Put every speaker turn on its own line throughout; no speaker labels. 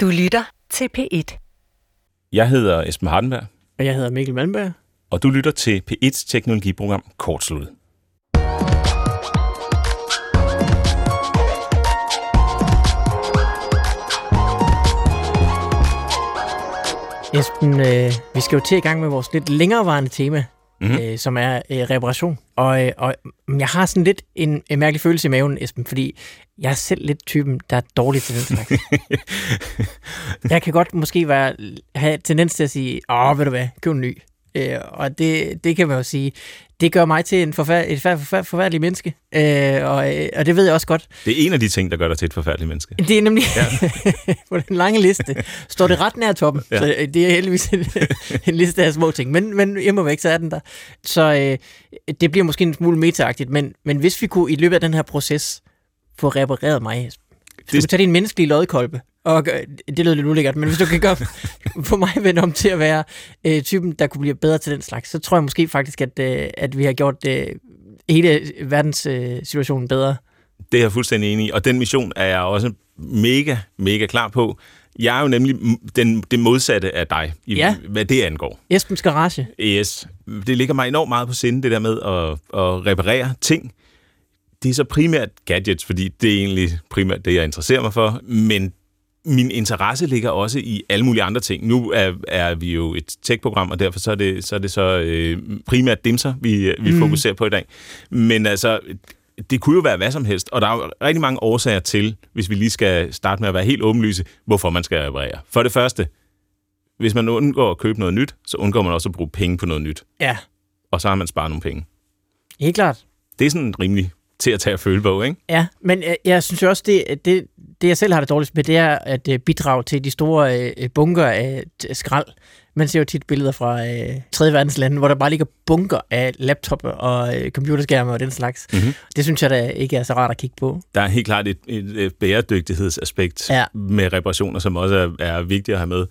Du lytter til P1.
Jeg hedder Esben Hardenberg,
Og jeg hedder Mikkel Malmberg.
og du lytter til P1's teknologiprogram Kortsluttet.
Esben, øh, vi skal jo til i gang med vores lidt længerevarende tema. Mm-hmm. øh, som er øh, reparation. Og, øh, og jeg har sådan lidt en, en mærkelig følelse i maven, Esben, fordi jeg er selv lidt typen, der er dårlig til den slags. jeg kan godt måske være, have tendens til at sige, åh, ved du hvad, køb en ny. Øh, og det, det kan man jo sige, det gør mig til en forfær- et forfær- forfær- forfærdelig menneske. Øh, og, øh, og det ved jeg også godt.
Det er en af de ting, der gør dig til et forfærdeligt menneske.
Det er nemlig ja. på den lange liste. Står det ret nær toppen.
Ja.
Så øh, det er heldigvis en, en liste af små ting. Men, men hjemme væk, så er den der. Så øh, det bliver måske en smule metaagtigt. Men, men hvis vi kunne i løbet af den her proces få repareret mig, du
Det-
kunne tage din menneskelige lodkolbe, og gør- det lyder lidt ulækkert, men hvis du kan gøre, få mig vende om til at være øh, typen, der kunne blive bedre til den slags, så tror jeg måske faktisk, at, øh, at vi har gjort øh, hele verdens øh, situationen bedre.
Det er jeg fuldstændig enig i, og den mission er jeg også mega, mega klar på. Jeg er jo nemlig den, det modsatte af dig, i,
Ja.
hvad det angår.
Esbens Garage.
Yes. Det ligger mig enormt meget på sinde, det der med at, at reparere ting. Det er så primært gadgets, fordi det er egentlig primært det, jeg interesserer mig for, men min interesse ligger også i alle mulige andre ting. Nu er, er vi jo et tech-program, og derfor så er det så, er det så øh, primært dimser, vi, vi mm. fokuserer på i dag. Men altså, det kunne jo være hvad som helst, og der er jo rigtig mange årsager til, hvis vi lige skal starte med at være helt åbenlyse, hvorfor man skal reparere. For det første, hvis man undgår at købe noget nyt, så undgår man også at bruge penge på noget nyt
Ja,
og så har man sparet nogle penge.
helt klart.
Det er sådan rimelig til at tage at føle på, ikke?
Ja, men jeg, jeg synes jo også, det, det, det jeg selv har det dårligst med, det er at øh, bidrage til de store øh, bunker af skrald. Man ser jo tit billeder fra øh, 3. verdens lande, hvor der bare ligger bunker af laptopper og øh, computerskærme og den slags.
Mhm.
Det synes jeg da ikke er så rart at kigge på.
Der er helt klart et, et, et bæredygtighedsaspekt
Ja.
med reparationer, som også er, er vigtigt at have med.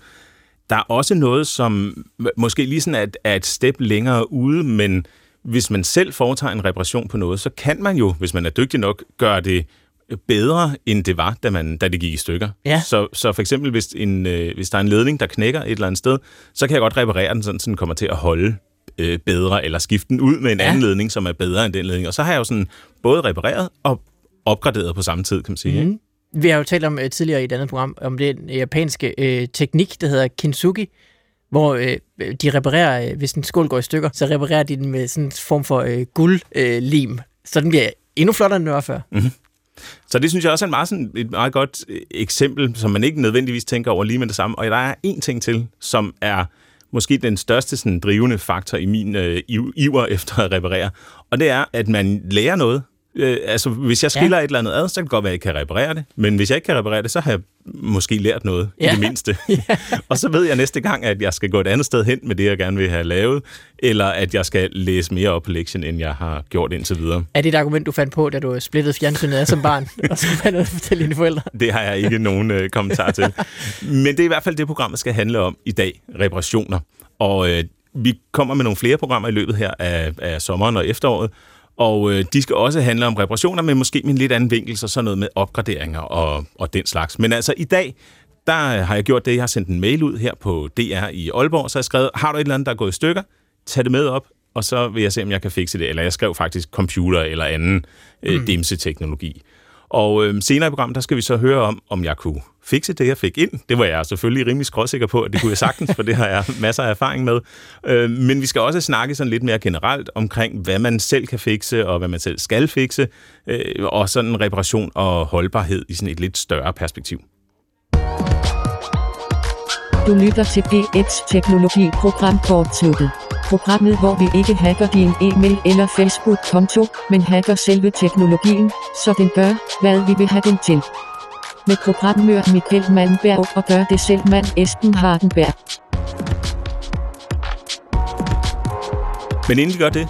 Der er også noget, som måske lige sådan er, et- er et step længere ude, men hvis man selv foretager en reparation på noget, så kan man jo, hvis man er dygtig nok, gøre det bedre, end det var, da, man, da det gik i stykker.
Ja.
Så, så for eksempel, hvis, en, øh, hvis der er en ledning, der knækker et eller andet sted, så kan jeg godt reparere den, sådan, så den kommer til at holde øh, bedre, eller skifte den ud med en
Ja.
anden ledning, som er bedre end den ledning. Og så har jeg jo sådan både repareret og opgraderet på samme tid, kan man sige. Mm.
Mm. Vi har jo talt om øh, tidligere i et andet program, om den japanske øh, teknik, der hedder kintsugi, hvor øh, de reparerer, øh, hvis en skål går i stykker, så reparerer de den med sådan en form for øh, guldlim, øh, lim. så den bliver endnu flottere, end den var før. Mhm.
Så det synes jeg også er en meget, sådan, et meget godt øh, eksempel, som man ikke nødvendigvis tænker over lige med det samme. Og der er en ting til, som er måske den største sådan, drivende faktor i min øh, iver efter at reparere. Og det er, at man lærer noget. Øh, altså, hvis jeg skiller ja. et eller andet ad, så kan det godt være, at jeg kan reparere det. Men hvis jeg ikke kan reparere det, så har jeg måske lært noget, ja. I det mindste. og så ved jeg næste gang, at jeg skal gå et andet sted hen med det, jeg gerne vil have lavet, eller at jeg skal læse mere op på lektien, end jeg har gjort indtil videre.
Er det et argument, du fandt på, da du splittede fjernsynet af som barn, og så fandt noget at fortælle dine forældre?
Det har jeg ikke nogen øh, kommentar til. Men det er i hvert fald det, programmet skal handle om i dag. Reparationer. Og øh, vi kommer med nogle flere programmer i løbet her af, af sommeren og efteråret. Og øh, de skal også handle om reparationer, men måske med en lidt anden vinkel, så sådan noget med opgraderinger og, og den slags. Men altså i dag, der har jeg gjort det, jeg har sendt en mail ud her på DR i Aalborg, så har jeg skrevet, har du et eller andet, der er gået i stykker, tag det med op, og så vil jeg se, om jeg kan fikse det. Eller jeg skrev faktisk computer eller anden øh, dimse-teknologi. Og øh, senere i programmet, der skal vi så høre om, om jeg kunne fikse det, jeg fik ind. Det var jeg selvfølgelig rimelig skråsikker på, at det kunne jeg sagtens, for det har jeg masser af erfaring med. Øh, men vi skal også snakke sådan lidt mere generelt omkring, hvad man selv kan fikse, og hvad man selv skal fikse, øh, og sådan reparation og holdbarhed i sådan et lidt større perspektiv.
Du lytter til P1 Teknologi Program kortsluttet. Programmet, hvor vi ikke hacker din e-mail eller Facebook-konto, men hacker selve teknologien, så den gør, hvad vi vil have den til. Med programmør Michael Malmberg og gør det selv mand Esben Hardenberg.
Men inden vi gør det,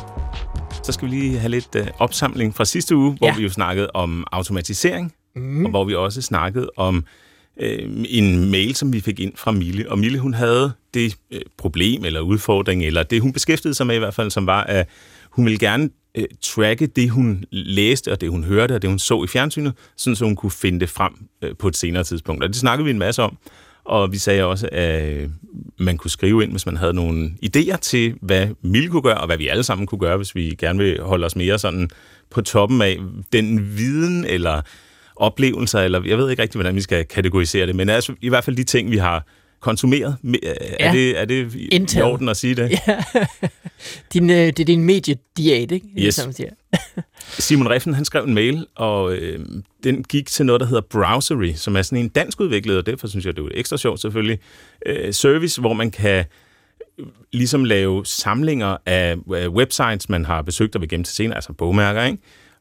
så skal vi lige have lidt øh, opsamling fra sidste uge, hvor
Ja.
vi jo snakkede om automatisering,
Mm.
og hvor vi også snakkede om øh, en mail, som vi fik ind fra Mille. Og Mille, hun havde det øh, problem eller udfordring, eller det hun beskæftigede sig med i hvert fald, som var, at hun ville gerne øh, tracke det, hun læste, og det, hun hørte, og det, hun så i fjernsynet, sådan så hun kunne finde det frem øh, på et senere tidspunkt. Og det snakkede vi en masse om. Og vi sagde også, at øh, man kunne skrive ind, hvis man havde nogle idéer til, hvad Mille kunne gøre, og hvad vi alle sammen kunne gøre, hvis vi gerne vil holde os mere sådan på toppen af den viden eller oplevelser, eller jeg ved ikke rigtig, hvordan vi skal kategorisere det, men altså i hvert fald de ting, vi har konsumeret. Er, ja. det, er det i, i orden at sige det?
Ja. din, øh, det er din mediediat, ikke?
Yes. Siger. Simon Reffen, han skrev en mail, og øh, den gik til noget, der hedder Browsery, som er sådan en dansk udviklet, og derfor synes jeg, det er ekstra sjovt selvfølgelig, øh, service, hvor man kan øh, ligesom lave samlinger af websites, man har besøgt og vil gemme til senere, altså bogmærker, ikke?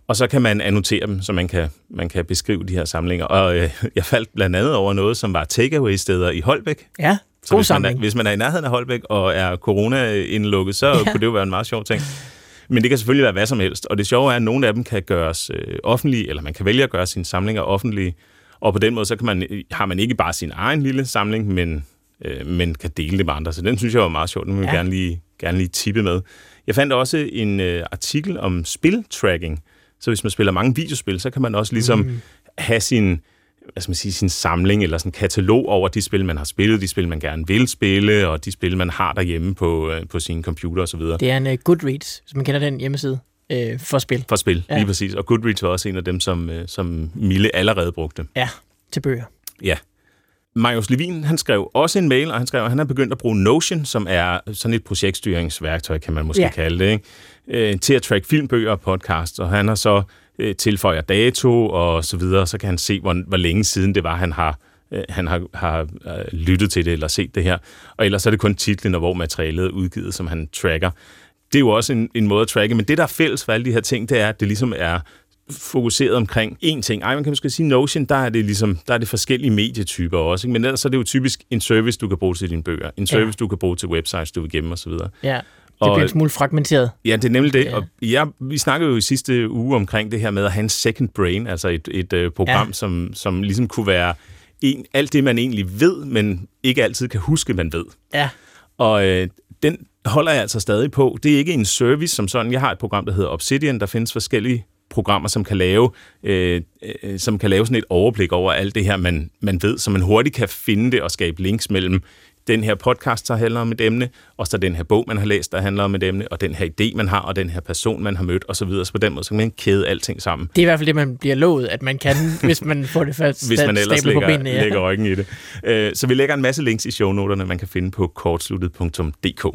Og så kan man annotere dem, så man kan, man kan beskrive de her samlinger. Og øh, jeg faldt blandt andet over noget, som var takeaway-steder i Holbæk.
Ja,
så god hvis man, er, hvis man er i nærheden af Holbæk og er corona-indlukket, så ja. kunne det jo være en meget sjov ting. Men det kan selvfølgelig være hvad som helst. Og det sjove er, at nogle af dem kan gøres øh, offentlige, eller man kan vælge at gøre sine samlinger offentlige. Og på den måde, så kan man, har man ikke bare sin egen lille samling, men, øh, men kan dele det med andre. Så den synes jeg var meget sjovt. Den vil jeg ja. gerne lige, gerne lige tippe med. Jeg fandt også en øh, artikel om spiltracking. Så hvis man spiller mange videospil, så kan man også ligesom mm. have sin, hvad skal man sige, sin samling eller sådan en katalog over de spil, man har spillet, de spil, man gerne vil spille, og de spil, man har derhjemme på, øh, på sin computer osv.
Det er en uh, Goodreads, hvis man kender den hjemmeside. Øh, for spil.
For spil, ja. lige præcis. Og Goodreads var også en af dem, som, øh, som Mille allerede brugte.
Ja, til bøger.
Ja. Marius Levin, han skrev også en mail, og han skrev, at han har begyndt at bruge Notion, som er sådan et projektstyringsværktøj, kan man måske ja. kalde det, ikke? Øh, til at track filmbøger og podcasts. Og han har så øh, tilføjer dato og så videre, så kan han se, hvor, hvor længe siden det var, han har øh, han har, har øh, lyttet til det eller set det her. Og ellers er det kun titlen og hvor materialet er udgivet, som han tracker. Det er jo også en, en måde at tracke, men det, der er fælles for alle de her ting, det er, at det ligesom er fokuseret omkring én ting. Ej, man kan måske sige Notion, der er det ligesom, der er det forskellige medietyper også, ikke? men ellers er det jo typisk en service, du kan bruge til dine bøger, en service, ja. du kan bruge til websites, du vil gemme osv.
Ja. Det bliver en smule fragmenteret.
Ja, det er nemlig det. Og ja, vi snakkede jo i sidste uge omkring det her med at have en second brain, altså et, et uh, program, ja. som, som ligesom kunne være en, alt det, man egentlig ved, men ikke altid kan huske, man ved.
Ja.
Og øh, den holder jeg altså stadig på. Det er ikke en service som sådan. Jeg har et program, der hedder Obsidian. Der findes forskellige programmer, som kan lave, øh, øh, som kan lave sådan et overblik over alt det her, man, man ved, så man hurtigt kan finde det og skabe links mellem den her podcast, der handler om et emne, og så den her bog, man har læst, der handler om et emne, og den her idé, man har, og den her person, man har mødt, osv. Så, videre. så på den måde, så kan man kæde alting sammen.
Det er i hvert fald det, man bliver lovet, at man kan, hvis man får det først
Hvis man ellers lægger, på benene, ja. lægger ryggen i det. Øh, så vi lægger en masse links i shownoterne, man kan finde på kortsluttet.dk.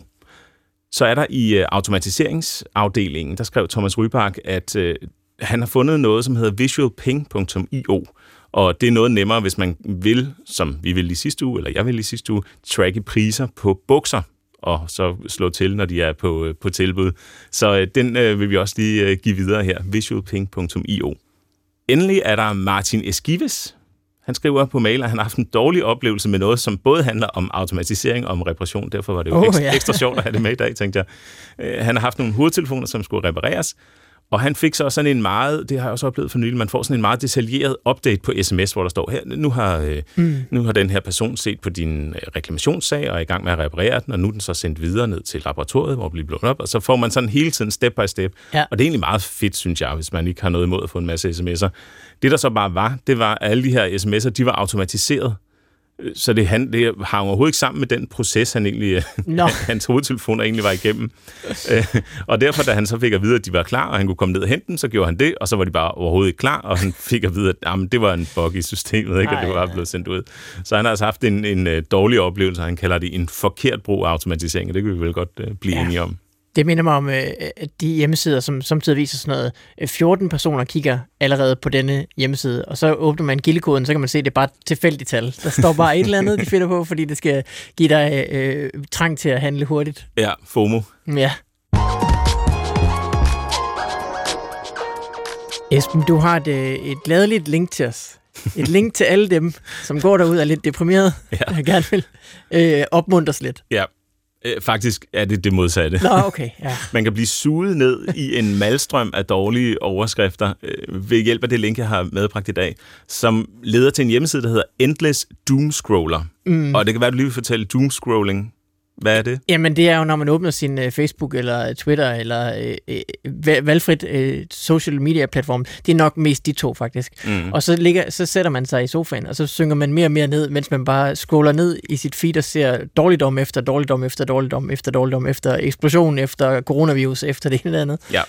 Så er der i øh, automatiseringsafdelingen, der skrev Thomas Rybark, at øh, han har fundet noget, som hedder visualping.io, og det er noget nemmere, hvis man vil, som vi vil i sidste uge, eller jeg vil i sidste uge, tracke priser på bukser, og så slå til, når de er på, øh, på tilbud. Så øh, den øh, vil vi også lige øh, give videre her, visualping.io. Endelig er der Martin Eskives. Han skriver på mail, at han har haft en dårlig oplevelse med noget, som både handler om automatisering og om reparation. Derfor var det jo oh, ekstra, ja. ekstra sjovt at have det med i dag, tænkte jeg. Øh, han har haft nogle hovedtelefoner, som skulle repareres, og han fik så sådan en meget, det har jeg også oplevet for nylig, man får sådan en meget detaljeret update på sms, hvor der står her, nu har, øh, mm. nu har den her person set på din øh, reklamationssag og er i gang med at reparere den, og nu er den så sendt videre ned til laboratoriet, hvor bliver blået op, og så får man sådan hele tiden step by step. Ja. Og det er egentlig meget fedt, synes jeg, hvis man ikke har noget imod at få en masse sms'er. Det der så bare var, det var, at alle de her sms'er, de var automatiseret. Så det, han, det hang overhovedet ikke sammen med den proces, han egentlig, no. hans hovedtelefoner egentlig var igennem. Øh, og derfor, da han så fik at vide, at de var klar, og han kunne komme ned og hente dem, så gjorde han det, og så var de bare overhovedet ikke klar, og han fik at vide, at jamen, det var en bug i systemet, ikke? Ej, og det var bare blevet sendt ud. Så han har altså haft en, en uh, dårlig oplevelse, han kalder det en forkert brug af automatisering, og det kan vi vel godt uh, blive ja. enige om.
Det minder mig om øh, de hjemmesider, som samtidig viser sådan noget. 14 øh, personer kigger allerede på denne hjemmeside, og så åbner man gildekoden, så kan man se, at det er bare tilfældigt tal. Der står bare et eller andet, de finder på, fordi det skal give dig øh, trang til at handle hurtigt.
Ja, FOMO.
Ja. Esben, du har et, øh, et gladeligt link til os. Et link til alle dem, som går derud og er lidt deprimeret, ja. jeg gerne vil øh, opmuntres lidt.
Ja, Øh, faktisk er det det modsatte.
Nå, okay. Ja.
Man kan blive suget ned i en malstrøm af dårlige overskrifter øh, ved hjælp af det link, jeg har medbragt i dag, som leder til en hjemmeside, der hedder Endless Doomscroller. Mm. Og det kan være, at du lige vil fortælle doomscrolling. Hvad er det?
Jamen, det er jo, når man åbner sin uh, Facebook eller Twitter eller uh, uh, valgfrit uh, social media platform. Det er nok mest de to, faktisk. Mm. Og så, ligger, så sætter man sig i sofaen, og så synger man mere og mere ned, mens man bare scroller ned i sit feed og ser dårligdom efter dårligdom efter dårligdom efter dårligdom efter eksplosion efter coronavirus efter det ene eller andet.
Ja.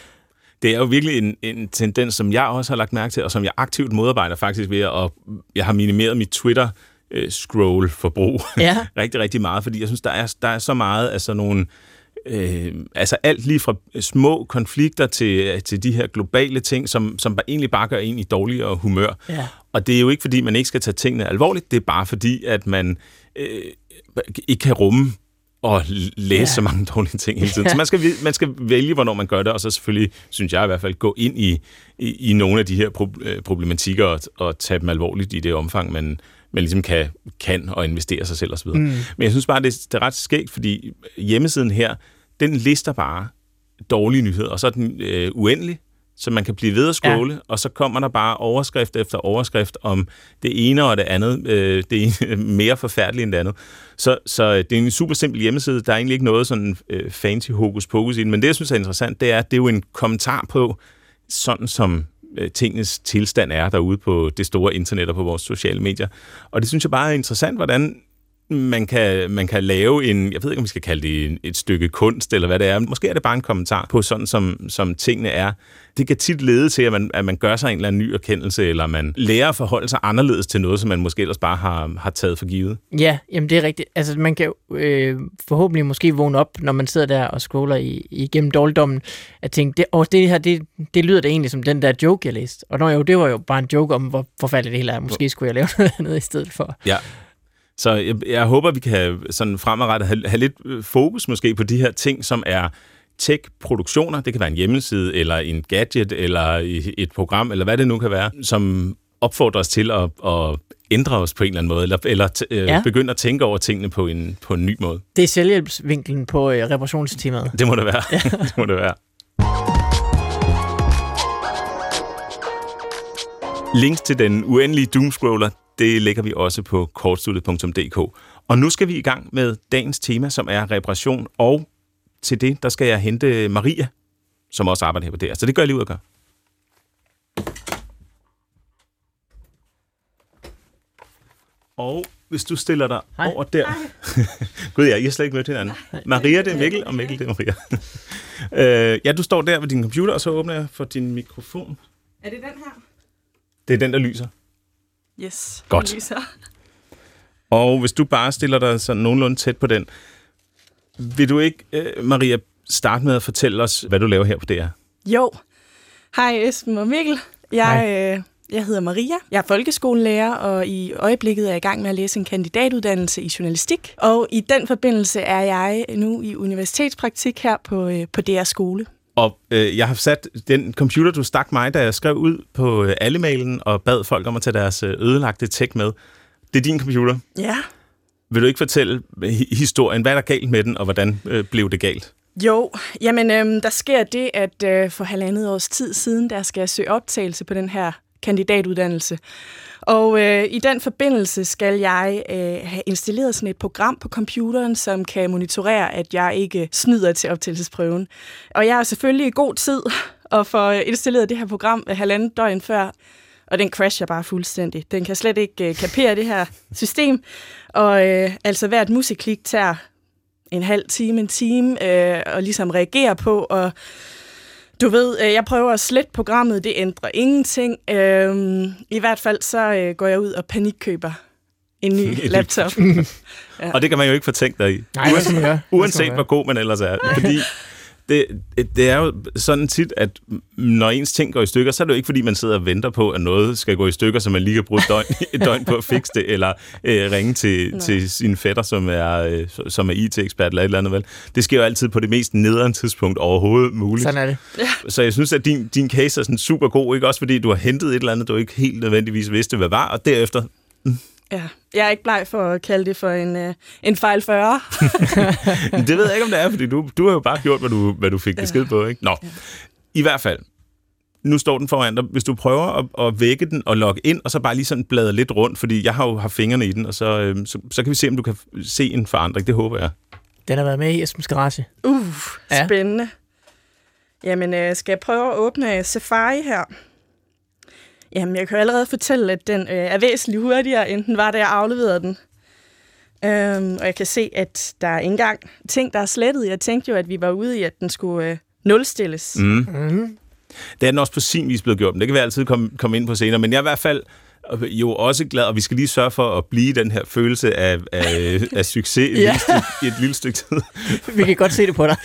Det er jo virkelig en, en tendens, som jeg også har lagt mærke til, og som jeg aktivt modarbejder faktisk ved at... Jeg har minimeret mit Twitter scroll-forbrug ja. rigtig, rigtig meget, fordi jeg synes, der er, der er så meget af sådan nogle... Øh, altså alt lige fra små konflikter til, til de her globale ting, som, som egentlig bare gør en i dårligere humør. Ja. Og det er jo ikke, fordi man ikke skal tage tingene alvorligt, det er bare fordi, at man øh, ikke kan rumme og læse ja. så mange dårlige ting hele tiden. Ja. Så man skal, man skal vælge, hvornår man gør det, og så selvfølgelig, synes jeg i hvert fald, gå ind i, i, i nogle af de her problematikker og, og tage dem alvorligt i det omfang, man, man ligesom kan, kan og investere sig selv osv. Mm. Men jeg synes bare, det, det er ret skægt, fordi hjemmesiden her, den lister bare dårlige nyheder, og så er den øh, uendelig, så man kan blive ved at scrolle, ja. og så kommer der bare overskrift efter overskrift om det ene og det andet. Øh, det ene mere forfærdeligt end det andet. Så, så det er en super simpel hjemmeside. Der er egentlig ikke noget sådan øh, fancy hokus pokus i den, men det, jeg synes er interessant, det er, at det er jo en kommentar på, sådan som øh, Øh, tingens tilstand er derude på det store internet og på vores sociale medier. Og det synes jeg bare er interessant, hvordan man kan, man kan lave en, jeg ved ikke, om vi skal kalde det et stykke kunst, eller hvad det er. Måske er det bare en kommentar på sådan, som, som tingene er. Det kan tit lede til, at man, at man gør sig en eller anden ny erkendelse, eller man lærer at forholde sig anderledes til noget, som man måske ellers bare har, har taget for givet.
Ja, jamen det er rigtigt. Altså man kan øh, forhåbentlig måske vågne op, når man sidder der og scroller i, igennem dårligdommen, at tænke, det, oh, det her, det, det lyder da egentlig som den der joke, jeg læste. Og når jo, det var jo bare en joke om, hvor forfærdeligt det hele er. Måske skulle jeg lave noget andet i stedet for.
Ja, så jeg, jeg håber, vi kan sådan fremadrettet have, have lidt øh, fokus måske på de her ting, som er tech-produktioner. Det kan være en hjemmeside, eller en gadget, eller et program, eller hvad det nu kan være, som opfordrer os til at, at ændre os på en eller anden måde, eller, eller t- øh, ja. begynde at tænke over tingene på en, på en ny måde.
Det er selvhjælpsvinklen på øh, reparationsteamet.
Det må det være. Ja. det må det være. Links til den uendelige doomscroller, det lægger vi også på kortstudiet.dk. Og nu skal vi i gang med dagens tema, som er reparation, og til det, der skal jeg hente Maria, som også arbejder her på det. Så det gør jeg lige ud at gøre. Og hvis du stiller dig Hej. over der... Gud ja, I har slet ikke mødt hinanden. Nej. Maria, det er Mikkel, og Mikkel, det er Maria. uh, ja, du står der ved din computer, og så åbner jeg for din mikrofon.
Er det den her?
Det er den, der lyser.
Yes,
Godt. Lyser. Og hvis du bare stiller dig sådan nogenlunde tæt på den, vil du ikke, uh, Maria, starte med at fortælle os, hvad du laver her på DR?
Jo. Hej Esben og Mikkel. Jeg, øh, jeg hedder Maria. Jeg er folkeskolelærer, og i øjeblikket er jeg i gang med at læse en kandidatuddannelse i journalistik. Og i den forbindelse er jeg nu i universitetspraktik her på, øh, på DR skole.
Og øh, jeg har sat den computer, du stak mig, da jeg skrev ud på øh, alle mailen og bad folk om at tage deres øh, ødelagte tech med. Det er din computer.
Ja.
Vil du ikke fortælle historien? Hvad er der galt med den, og hvordan øh, blev det galt?
Jo, jamen øh, der sker det, at øh, for halvandet års tid siden, der skal jeg søge optagelse på den her kandidatuddannelse. Og øh, i den forbindelse skal jeg øh, have installeret sådan et program på computeren, som kan monitorere, at jeg ikke snyder til optagelsesprøven. Og jeg er selvfølgelig i god tid og få øh, installeret det her program øh, halvanden døgn før, og den crasher bare fuldstændig. Den kan slet ikke øh, kapere det her system, og øh, altså hvert musikklik tager en halv time, en time, øh, og ligesom reagere på, og du ved, øh, jeg prøver at slette programmet, det ændrer ingenting. Øh, I hvert fald så øh, går jeg ud og panikkøber en ny laptop.
ja. Og det kan man jo ikke få tænkt dig i.
Nej,
Uanset, uanset hvor god man ellers er. Fordi det, det er jo sådan tit, at når ens ting går i stykker, så er det jo ikke, fordi man sidder og venter på, at noget skal gå i stykker, så man lige kan bruge et døgn, et døgn på at fikse det, eller øh, ringe til, til sin fætter, som er, øh, som er IT-ekspert eller et eller andet. Vel. Det sker jo altid på det mest nederen tidspunkt overhovedet muligt.
Sådan er det.
Ja.
Så jeg synes, at din, din case er sådan super god, ikke? også fordi du har hentet et eller andet, du ikke helt nødvendigvis vidste, hvad var, og derefter...
Mm, Ja, jeg er ikke bleg for at kalde det for en, uh, en fejl 40.
det ved jeg ikke, om det er, fordi du, du har jo bare gjort, hvad du, hvad du fik besked på. Ikke? Nå, ja. i hvert fald. Nu står den foran dig. Hvis du prøver at, at vække den og logge ind, og så bare lige sådan bladre lidt rundt, fordi jeg har jo haft fingrene i den, og så, øh, så, så kan vi se, om du kan se en forandring. Det håber jeg.
Den har været med i Esbens Garage.
Uh,
Ja.
spændende. Jamen, øh, skal jeg prøve at åbne Safari her? Jamen, jeg kan jo allerede fortælle, at den øh, er væsentligt hurtigere, end den var, da jeg afleverede den. Øhm, og jeg kan se, at der er ikke engang ting, der er slettet. Jeg tænkte jo, at vi var ude i, at den skulle øh, nulstilles. Mm.
Mm. Det er den også på sin vis blevet gjort, men det kan vi altid komme, komme ind på senere. Men jeg er i hvert fald jo også glad, og vi skal lige sørge for at blive den her følelse af, af, af succes i,
Ja.
et lille stykke tid.
Vi kan godt se det på dig.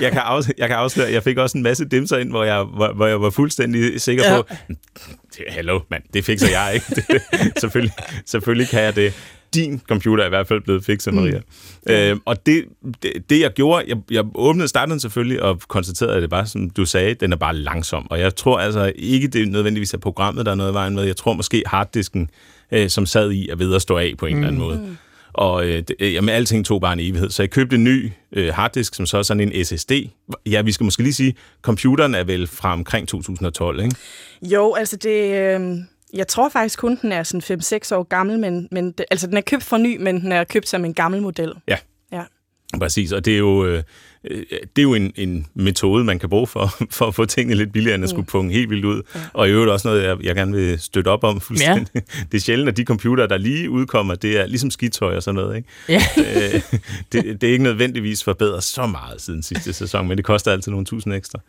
Jeg kan, afs- jeg kan afsløre, jeg fik også en masse dimser ind, hvor jeg, hvor, hvor jeg var fuldstændig sikker
Ja.
på, "Det- hallo mand, det fikser jeg ikke. Det, selvfølgelig, selvfølgelig kan jeg det. Din computer er i hvert fald blevet fikset, Maria. Mm. Øh, og det, det, det, jeg gjorde, jeg, jeg åbnede starten selvfølgelig, og konstaterede, at det bare, som du sagde, den er bare langsom. Og jeg tror altså ikke, det er nødvendigvis er programmet, der er noget vejen med. Jeg tror måske harddisken, øh, som sad i, er ved at stå af på en mm. eller anden måde. Og øh, det, øh, jamen, alting tog bare en evighed. Så jeg købte en ny øh, harddisk, som så er sådan en SSD. Ja, vi skal måske lige sige, computeren er vel fra omkring 2012, ikke?
Jo, altså det... Øh, jeg tror faktisk kun, den er sådan 5-6 år gammel, men, men det, altså den er købt for ny, men den er købt som en gammel model.
Ja.
Ja.
Præcis, og det er jo, øh, det er jo en, en metode, man kan bruge for, for at få tingene lidt billigere, end at skulle punge helt vildt ud. Ja. Og i øvrigt også noget, jeg, jeg gerne vil støtte op om fuldstændig. Ja. Det er sjældent, at de computere, der lige udkommer, det er ligesom skidtøj og sådan noget. Ikke?
Ja.
Øh, det, det er ikke nødvendigvis forbedret så meget siden sidste sæson, men det koster altid nogle tusind ekstra.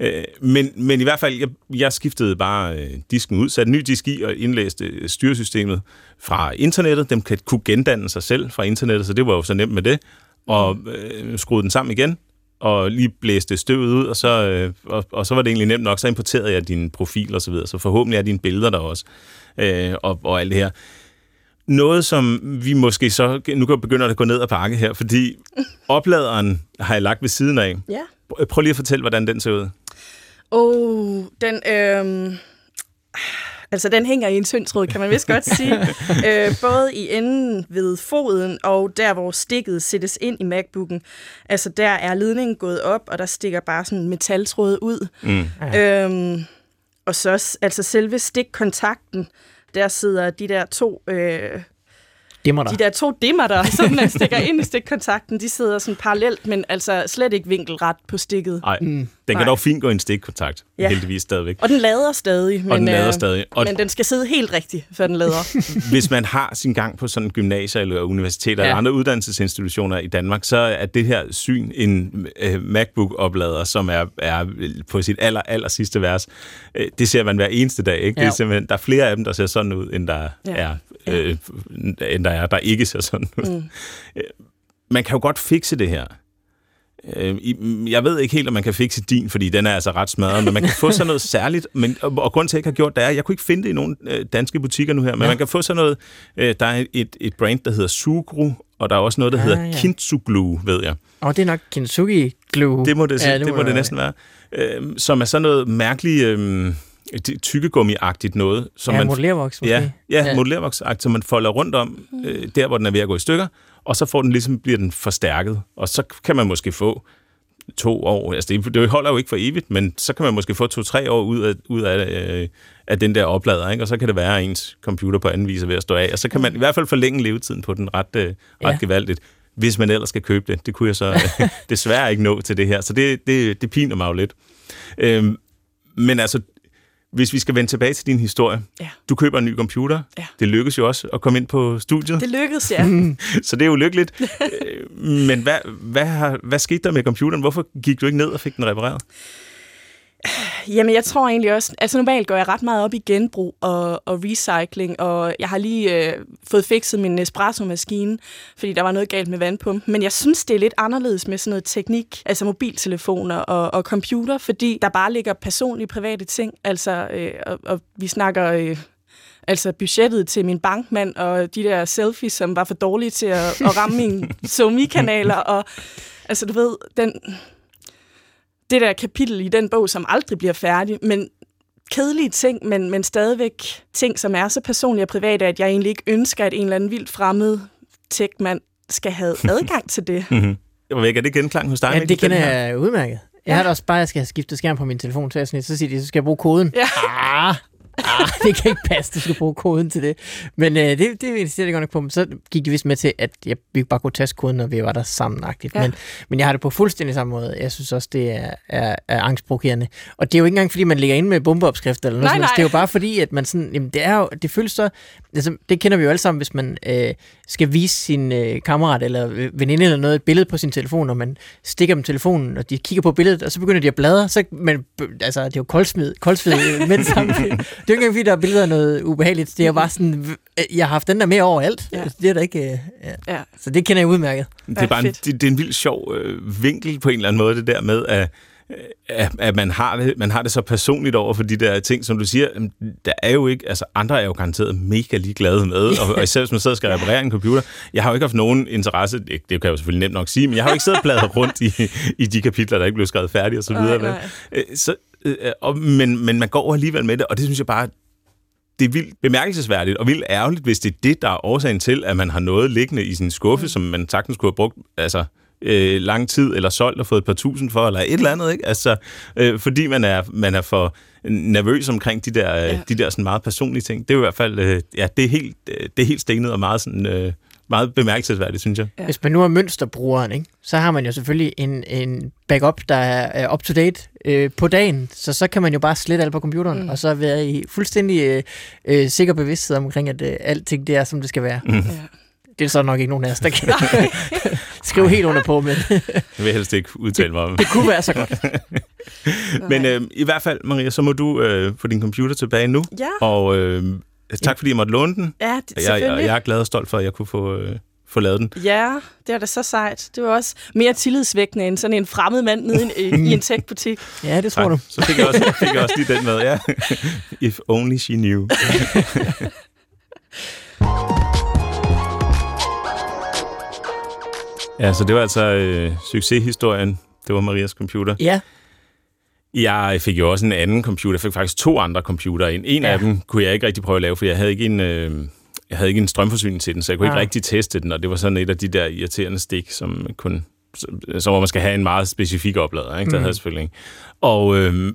Øh, Men, men i hvert fald, jeg, jeg skiftede bare øh, disken ud, satte en ny disk i og indlæste øh, styresystemet fra internettet. Dem kan, kunne gendanne sig selv fra internettet, så det var jo så nemt med det. Og øh, skruede den sammen igen, og lige blæste støvet ud, og så, øh, og, og så var det egentlig nemt nok. Så importerede jeg din profil og så videre, så forhåbentlig er dine billeder der også, øh, og, og alt det her. Noget, som vi måske så... Nu kan begynder at gå ned og pakke her, fordi opladeren har jeg lagt ved siden af.
Ja.
Pr- Prøv lige at fortælle, hvordan den ser ud.
Oh, den... Øh, altså, den hænger i en tynd tråd, kan man vist godt sige. øh, både i enden ved foden, og der, hvor stikket sættes ind i MacBooken. Altså, der er ledningen gået op, og der stikker bare sådan en metaltråd ud.
Mm.
Øhm, og så altså selve stikkontakten, der sidder de der to, øh,
Dimmer dig.
de der to dimmer, der som man stikker ind i stikkontakten, de sidder sådan parallelt, men altså slet ikke vinkelret på stikket.
Nej, mm. den kan
Nej.
dog fint gå i en stikkontakt,
Ja.
ja. heldigvis stadigvæk.
Og den lader stadig. Men,
den lader
øh,
stadig. Og-
Men den skal sidde helt rigtigt, før den lader.
Hvis man har sin gang på sådan en gymnasier eller universiteter ja.
Ja.
eller andre uddannelsesinstitutioner i Danmark, så er det her syn en øh, MacBook-oplader, som er, er på sit aller, aller sidste vers. Øh, det ser man hver eneste dag. Ikke? Det er
Ja.
simpelthen, der er flere af dem, der ser sådan ud, end der,
Ja.
er, øh, end der er, der ikke ser sådan ud.
Mm.
Øh, Man kan jo godt fikse det her. Øh, Jeg ved ikke helt, om man kan fikse din, fordi den er altså ret smadret, men man kan få sådan noget særligt, men, og, grund til, at jeg ikke har gjort det er, jeg kunne ikke finde det i nogle øh, danske butikker nu her, men
Ja.
man kan få sådan noget, der er et, et brand, der hedder Sugru, og der er også noget, der
Ah,
hedder
ja.
Kintsuglu, ved jeg.
Og det er nok Kintsugi Glue.
Det må det, ja, det, det, må det næsten være. Øh, som er sådan noget mærkeligt øh, tykkegummi-agtigt noget. Som
Ja,
man,
modellervoks måske.
Ja, ja,
Ja.
modellervoksagt, som man folder rundt om, øh, der hvor den er ved at gå i stykker, og så får den ligesom, bliver den forstærket, og så kan man måske få to år, altså det, det holder jo ikke for evigt, men så kan man måske få to-tre år ud af, ud af, øh, af den der oplader, ikke? og så kan det være, at ens computer på anden vis er ved at stå af, og så kan man i hvert fald forlænge levetiden på den ret, øh, ret
Ja.
ja. gevaldigt, hvis man ellers skal købe det. Det kunne jeg så øh, desværre ikke nå til det her, så det, det, det piner mig jo lidt. Øhm, men altså, hvis vi skal vende tilbage til din historie.
Ja.
Du køber en ny computer.
Ja.
Det lykkes jo også at komme ind på studiet,
Det lykkedes, ja.
så det er jo lykkeligt. Øh, Men hvad, hvad, har, hvad skete der med computeren? Hvorfor gik du ikke ned og fik den repareret?
Jamen, jeg tror egentlig også... Altså, normalt går jeg ret meget op i genbrug og, og recycling, og jeg har lige øh, fået fikset min espresso-maskine, fordi der var noget galt med vandpumpen. Men jeg synes, det er lidt anderledes med sådan noget teknik, altså mobiltelefoner og, og computer, fordi der bare ligger personlige, private ting. Altså, øh, og, og vi snakker... Øh, Altså budgettet til min bankmand og de der selfies, som var for dårlige til at, at ramme mine SoMe-kanaler. Og altså, du ved, den, det der kapitel i den bog, som aldrig bliver færdig, men kedelige ting, men, men stadigvæk ting, som er så personlige og private, at jeg egentlig ikke ønsker, at en eller anden vildt fremmed tech-mand skal have adgang til det.
Væk. Er det genklang hos dig?
Ja, det kender jeg udmærket. Jeg har da også bare, at jeg skal have skiftet skærm på min telefon, så, jeg sådan, lidt, så siger de, så skal jeg bruge koden.
Ja.
Ah, ah, det kan ikke passe, du skal bruge koden til det. Men øh, det, det insisterer jeg godt nok på. Men så gik de vist med til, at jeg, vi bare kunne taste koden, når vi var der sammenagtigt.
Ja.
Men, men jeg har det på fuldstændig samme måde. Jeg synes også, det er, er, er angstprovokerende. Og det er jo ikke engang, fordi man ligger inde med bombeopskrifter eller noget
Nej, nej.
Det er jo bare fordi, at man sådan, jamen det er jo, det føles så, altså, det kender vi jo alle sammen, hvis man øh, skal vise sin øh, kammerat eller øh, veninde eller noget et billede på sin telefon, og man stikker dem telefonen, og de kigger på billedet, og så begynder de at bladre, så, men altså, det er jo koldsved, koldsved med det samme. Det er jo ikke engang, fordi der er billeder af noget ubehageligt. Det er jo bare sådan, øh, jeg har haft den der med overalt.
Ja.
Ja. Det er der ikke, øh, ja.
Ja.
Så det kender jeg udmærket.
Det er bare en, det, det er en vild sjov øh, vinkel på en eller anden måde, det der med, at, at, at man, har det, man har det så personligt over for de der ting, som du siger, der er jo ikke, altså andre er jo garanteret mega ligeglade med, og, og især hvis man sidder og skal reparere en computer. Jeg har jo ikke haft nogen interesse, det, det kan jeg jo selvfølgelig nemt nok sige, men jeg har jo ikke siddet og bladret rundt i, i de kapitler, der ikke blev skrevet færdige og så videre.
nej.
Øh, Så, øh, og, men, men man går alligevel med det, og det synes jeg bare, det er vildt bemærkelsesværdigt og vildt ærgerligt, hvis det er det, der er årsagen til, at man har noget liggende i sin skuffe, mm. som man sagtens kunne have brugt altså, øh, lang tid, eller solgt og fået et par tusind for, eller et eller andet, ikke? Altså, øh, fordi man er, man er for nervøs omkring de der, ja.
Ja.
de der sådan meget personlige ting. Det er jo i hvert fald, øh, ja, det er helt, øh, det er helt stenet og meget sådan... Øh, meget bemærkelsesværdigt, synes jeg.
Ja.
Hvis man nu er mønsterbrugeren, ikke, så har man jo selvfølgelig en, en backup, der er up to date øh, på dagen, så så kan man jo bare slette alt på computeren,
Mm.
mm. og så være i fuldstændig øh, øh, sikker bevidsthed omkring, at øh, alting det er, som det skal være.
Mm.
Ja.
Det er så nok ikke nogen af os, der kan skrive helt under på, men
Det vil jeg helst ikke udtale mig om.
det kunne være så godt.
Men øh, i hvert fald, Maria, så må du øh, få din computer tilbage nu,
Ja,
og øh, tak fordi jeg måtte låne den.
ja det,
Jeg, jeg,
selvfølgelig.
jeg er glad og stolt for, at jeg kunne få, øh, få lavet den.
Ja, det er da så sejt. Det var også mere tillidsvækkende end sådan en fremmed mand nede i, en- i en tech-butik.
Ja, det tror
Tak.
du.
Så fik jeg, også, fik jeg også lige den med, ja. If only she knew. Ja, så det var altså øh, succeshistorien. Det var Marias computer.
Ja,
Jeg fik jo også en anden computer. Jeg fik faktisk to andre computer ind. En ja.
Ja.
af dem kunne jeg ikke rigtig prøve at lave, for jeg havde ikke en, øh, jeg havde ikke en strømforsyning til den, så jeg kunne ikke
Ah.
rigtig teste den, og det var sådan et af de der irriterende stik, som kun så, så hvor man skal have en meget specifik oplader. Ikke? Det
Mhm.
havde jeg selvfølgelig ikke. Og øh,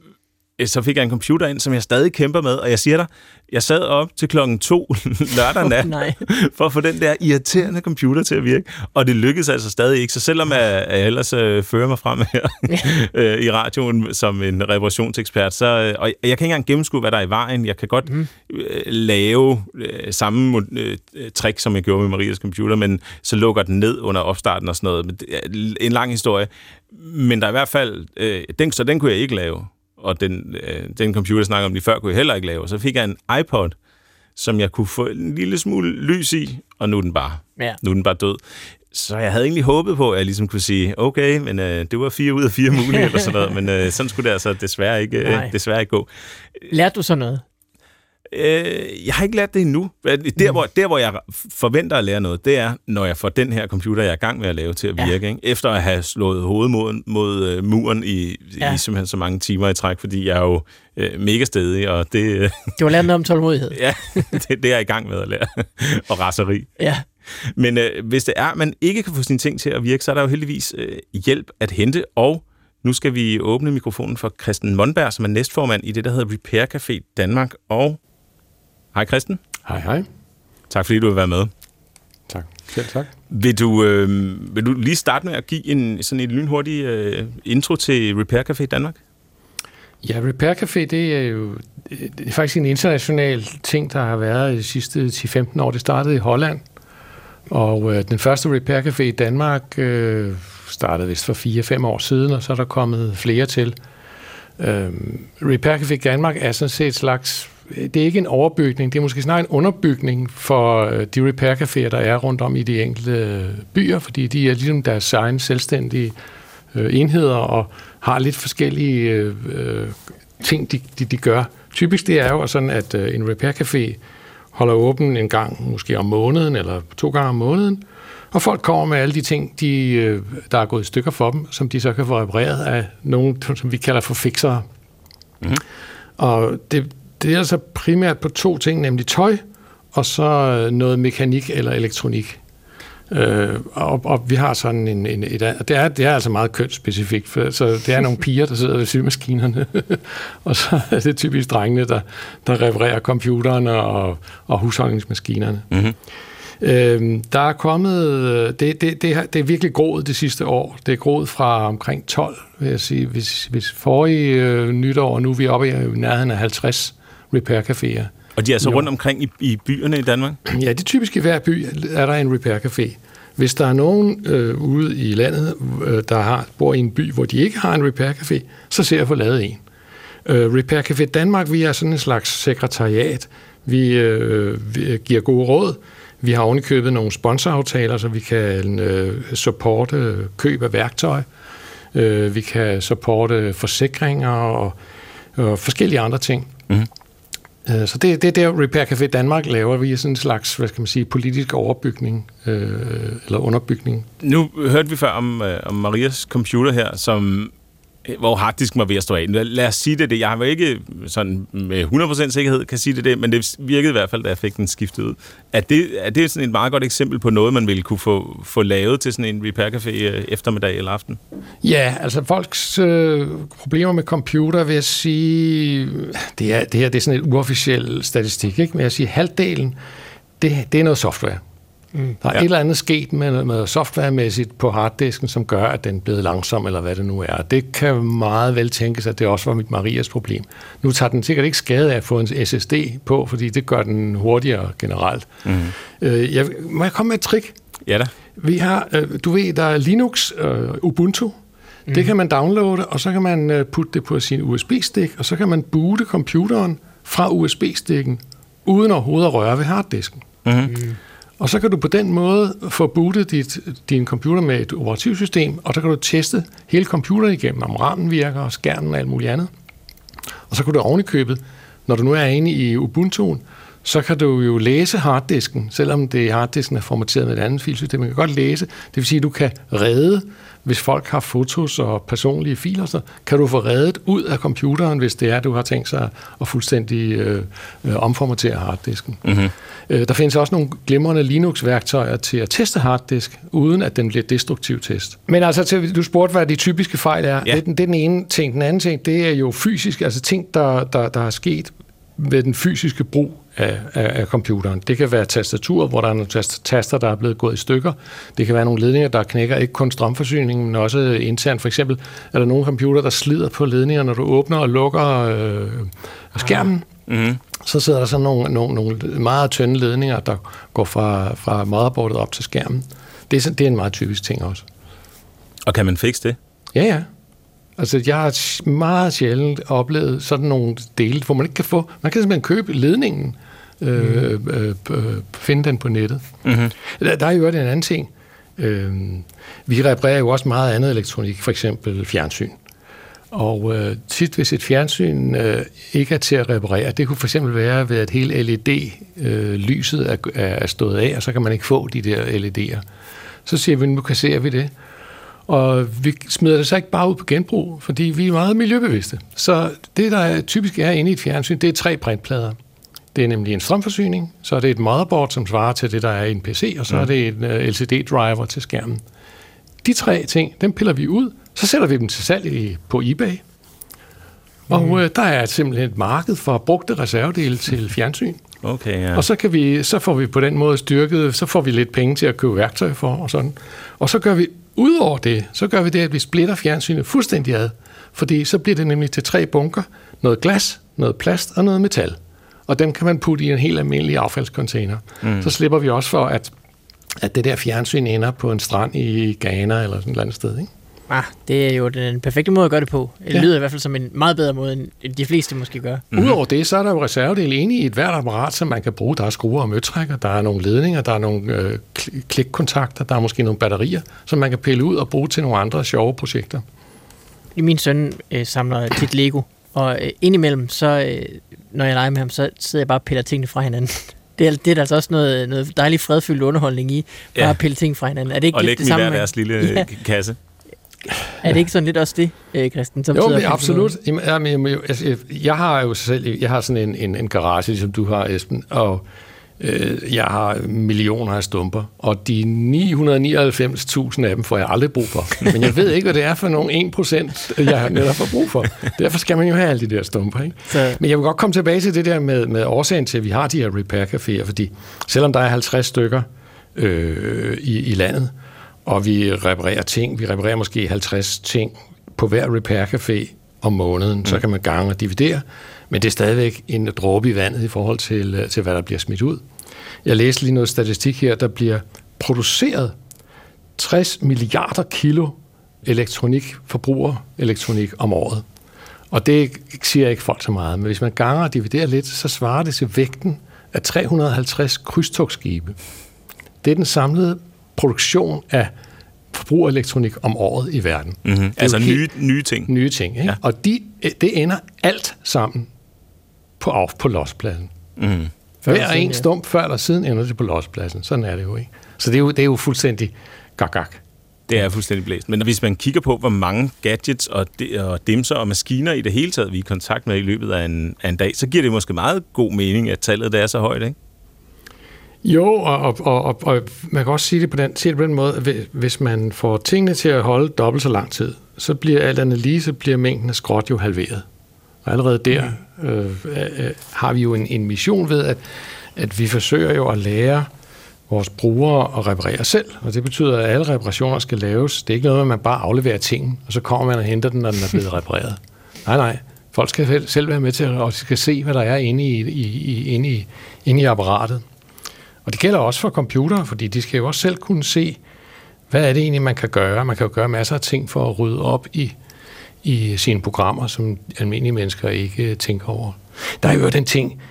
så fik jeg en computer ind, som jeg stadig kæmper med, og jeg siger dig, jeg sad op til klokken to lørdag nat,
nej.
for at få den der irriterende computer til at virke. Og det lykkedes altså stadig ikke. Så selvom jeg, jeg ellers øh, fører mig frem her øh, i radioen som en reparationsekspert, så, øh, og jeg kan ikke engang gennemskue, hvad der er i vejen. Jeg kan godt mm. øh, lave øh, samme øh, trick, som jeg gjorde med Marias computer, men så lukker den ned under opstarten og sådan noget. En lang historie. Men der er i hvert fald... Øh, den, så den kunne jeg ikke lave. Og den, øh, den computer, jeg snakker om lige før, kunne jeg heller ikke lave. Så fik jeg en iPod, som jeg kunne få en lille smule lys i, og nu er den bare,
Ja.
nu er den bare død. Så jeg havde egentlig håbet på, at jeg ligesom kunne sige, okay, men øh, det var fire ud af fire mulige, eller sådan noget, men øh, sådan skulle det altså desværre ikke, øh, desværre ikke gå.
Lærte du så noget?
Øh, jeg har ikke lært det endnu. Der hvor, der, hvor jeg forventer at lære noget, det er, når jeg får den her computer, jeg er i gang med at lave til at
Ja.
virke. Ikke? Efter at have slået hovedet mod, mod øh, muren i, ja.
Ja.
i simpelthen så mange timer i træk, fordi jeg er jo øh, mega stedig, og det, øh,
Du har lært noget om tålmodighed.
ja, det, det er jeg i gang med at lære. og raseri.
Ja.
Men øh, hvis det er, at man ikke kan få sine ting til at virke, så er der jo heldigvis øh, hjælp at hente, og nu skal vi åbne mikrofonen for Christen Monberg, som er næstformand i det, der hedder Repair Café Danmark. Og hej Christen,
Hej, hej.
tak fordi du vil være med.
Tak. Selv tak.
Vil du, øh, vil du lige starte med at give en sådan en lynhurtig øh, intro til Repair Café Danmark?
Ja, Repair Café, det er jo det er faktisk en international ting, der har været de sidste 10-15 år. Det startede i Holland, og øh, den første Repair Café i Danmark øh, startede vist for 4-5 år siden, og så er der kommet flere til. Øh, Repair Café Danmark er sådan set et slags, det er ikke en overbygning, det er måske snarere en underbygning for øh, de repair caféer, der er rundt om i de enkelte øh, byer, fordi de er ligesom deres egen selvstændige øh, enheder og har lidt forskellige øh, ting, de, de, de gør. Typisk det er jo sådan, at øh, en repair café holder åben en gang, måske om måneden, eller to gange om måneden, og folk kommer med alle de ting, de, der er gået i stykker for dem, som de så kan få repareret af nogen, som vi kalder for fixere. Mm. Og det, det er altså primært på to ting, nemlig tøj, og så øh, noget mekanik eller elektronik. Øh, og, og vi har sådan en, en et, det, er, det er altså meget kønsspecifikt, for, så det er nogle piger, der sidder ved sygemaskinerne, og så er det typisk drengene, der, der reparerer computeren og, og husholdningsmaskinerne. Mm-hmm. Øh, der er kommet, det, det, det, det er virkelig groet det sidste år. Det er groet fra omkring 12, vil jeg sige. Hvis, hvis forrige øh, nytår, nu er vi oppe i nærheden af 50 repair-caféer.
Og de er så rundt omkring i, i byerne i Danmark?
Ja, det er typisk i hver by er der en repair café. Hvis der er nogen øh, ude i landet, øh, der har, bor i en by, hvor de ikke har en repair café, så ser jeg få lavet en. Øh, repair Café Danmark, vi er sådan en slags sekretariat. Vi, øh, vi giver gode råd. Vi har ovenikøbet nogle sponsoraftaler, så vi kan øh, supporte køb af værktøj. Øh, vi kan supporte forsikringer og, og forskellige andre ting. Mm. Øh, så det, det er der, Repair Café Danmark laver. Vi sådan en slags, hvad skal man sige, politisk overbygning, øh, eller underbygning.
Nu hørte vi før om, øh, om Marias computer her, som Øh, hvor harddisken var ved at stå af. Lad os sige det, det. Jeg har ikke sådan med 100% sikkerhed kan sige det, det, men det virkede i hvert fald, da jeg fik den skiftet ud. Er det, er det sådan et meget godt eksempel på noget, man ville kunne få, få lavet til sådan en repair café øh, eftermiddag eller aften?
Ja, altså folks øh, problemer med computer, vil jeg sige, det, er, det her det er sådan et uofficiel statistik, ikke? men jeg siger, halvdelen, det, det er noget software. Mm. Der er ja. et eller andet sket med, med softwaremæssigt på harddisken, som gør, at den er blevet langsom, eller hvad det nu er. Det kan meget vel tænkes, at det også var mit Marias problem. Nu tager den sikkert ikke skade af at få en SSD på, fordi det gør den hurtigere generelt. Mm. Øh, jeg, må jeg komme med et trick?
Ja da.
Vi har, øh, du ved, der er Linux, øh, Ubuntu, Mm. Det kan man downloade, og så kan man øh, putte det på sin USB-stik, og så kan man boote computeren fra USB-stikken, uden overhovedet at røre ved harddisken. Mm. Mm. Og så kan du på den måde få bootet dit, din computer med et operativsystem, og så kan du teste hele computeren igennem, om rammen virker, og skærmen og alt muligt andet. Og så kan du ovenikøbet, købet, når du nu er inde i Ubuntu'en, så kan du jo læse harddisken, selvom det harddisken er formateret med et andet filsystem. Man kan godt læse. Det vil sige, at du kan redde hvis folk har fotos og personlige filer, så kan du få reddet ud af computeren, hvis det er, du har tænkt sig at fuldstændig øh, øh, omformatere harddisken. Mm-hmm. Øh, der findes også nogle glimrende Linux-værktøjer til at teste harddisk, uden at den bliver destruktiv test. Men altså, til, du spurgte, hvad de typiske fejl er. Ja. Det, det er den ene ting. Den anden ting, det er jo fysisk, altså ting, der, der, der er sket ved den fysiske brug af, af, af computeren. Det kan være tastaturet, hvor der er nogle taster, der er blevet gået i stykker. Det kan være nogle ledninger, der knækker ikke kun strømforsyningen, men også internt. For eksempel er der nogle computer, der slider på ledninger, når du åbner og lukker øh, skærmen. Mm-hmm. Så sidder der sådan nogle, nogle, nogle meget tynde ledninger, der går fra, fra motherboardet op til skærmen. Det er, det er en meget typisk ting også.
Og kan man fikse det?
Ja, ja. Altså, jeg har meget sjældent oplevet sådan nogle dele, hvor man ikke kan få... Man kan simpelthen købe ledningen, øh, mm. øh, øh, finde den på nettet. Mm-hmm. Der, der er jo en anden ting. Øh, vi reparerer jo også meget andet elektronik, for eksempel fjernsyn. Og øh, tit, hvis et fjernsyn øh, ikke er til at reparere, det kunne for eksempel være ved, at hele LED-lyset øh, er, er stået af, og så kan man ikke få de der LED'er. Så siger vi, nu kasserer vi det. Og vi smider det så ikke bare ud på genbrug, fordi vi er meget miljøbevidste. Så det, der typisk er inde i et fjernsyn, det er tre printplader. Det er nemlig en strømforsyning, så er det et motherboard, som svarer til det, der er i en PC, og så mm. er det en øh, LCD-driver til skærmen. De tre ting, dem piller vi ud, så sætter vi dem til salg på eBay. Og mm. øh, der er simpelthen et marked for brugte reservedele til fjernsyn.
Okay, ja.
Og så, kan vi, så får vi på den måde styrket, så får vi lidt penge til at købe værktøj for og sådan. Og så gør vi, udover det, så gør vi det, at vi splitter fjernsynet fuldstændig ad. Fordi så bliver det nemlig til tre bunker. Noget glas, noget plast og noget metal og dem kan man putte i en helt almindelig affaldscontainer. Mm. Så slipper vi også for, at, at det der fjernsyn ender på en strand i Ghana eller sådan et eller andet sted. Ikke?
Ah, det er jo den perfekte måde at gøre det på. Det ja. lyder i hvert fald som en meget bedre måde, end de fleste måske gør.
Mm-hmm. Udover det, så er der jo reservedel inde i et hvert apparat, som man kan bruge. Der er skruer og møtrækker, der er nogle ledninger, der er nogle øh, klikkontakter, der er måske nogle batterier, som man kan pille ud og bruge til nogle andre sjove projekter.
Min søn øh, samler tit Lego, og øh, indimellem, så, øh, når jeg leger med ham, så sidder jeg bare og piller tingene fra hinanden. Det er, det er der altså også noget, noget dejligt fredfyldt underholdning i, bare ja. at pille ting fra hinanden. Er det ikke
og
lidt
det
samme?
Og lægge deres lille ja. kasse.
Er det ikke sådan lidt også det, øh, Christian?
Som jo, det er absolut. Jamen, jeg, jeg, jeg har jo selv, jeg har sådan en, en, en garage, ligesom du har, Esben, og Øh, jeg har millioner af stumper, og de 999.000 af dem får jeg aldrig brug for. Men jeg ved ikke, hvad det er for nogle 1%, jeg netop får brug for. Derfor skal man jo have alle de der stumper. Ikke? Så... Men jeg vil godt komme tilbage til det der med, med årsagen til, at vi har de her repair-caféer, fordi selvom der er 50 stykker øh, i, i landet, og vi reparerer ting, vi reparerer måske 50 ting på hver repair-café om måneden, mm. så kan man gange og dividere, men det er stadigvæk en dråbe i vandet i forhold til, øh, til hvad der bliver smidt ud. Jeg læste lige noget statistik her, der bliver produceret 60 milliarder kilo elektronik, forbruger elektronik om året. Og det siger ikke folk så meget, men hvis man ganger og dividerer lidt, så svarer det til vægten af 350 krydstogsskibe. Det er den samlede produktion af forbrugerelektronik om året i verden.
Mm-hmm. Altså nye, nye ting.
Nye ting, ikke? Ja. Og de, det ender alt sammen på, af, på lospladsen. Mm. Hver en stump før eller siden ender det på lospladsen. Sådan er det jo, ikke? Så det er jo, det er jo fuldstændig gak-gak.
Det er fuldstændig blæst. Men hvis man kigger på, hvor mange gadgets og, de, og dimser og maskiner i det hele taget, vi er i kontakt med i løbet af en, af en dag, så giver det måske meget god mening, at tallet det er så højt, ikke?
Jo, og, og, og, og man kan også sige det på den, sige det på den måde, at hvis man får tingene til at holde dobbelt så lang tid, så bliver alt andet lige, så bliver mængden af skråt jo halveret. Og allerede der øh, øh, har vi jo en, en mission ved, at, at vi forsøger jo at lære vores brugere at reparere selv, og det betyder, at alle reparationer skal laves. Det er ikke noget, at man bare afleverer ting, og så kommer man og henter den, når den er blevet repareret. Nej, nej. Folk skal selv være med til at skal se, hvad der er inde i, i, inde i, inde i apparatet. Og det gælder også for computere, fordi de skal jo også selv kunne se, hvad er det egentlig, man kan gøre. Man kan jo gøre masser af ting for at rydde op i, i sine programmer, som almindelige mennesker ikke tænker over. Der er jo den ting,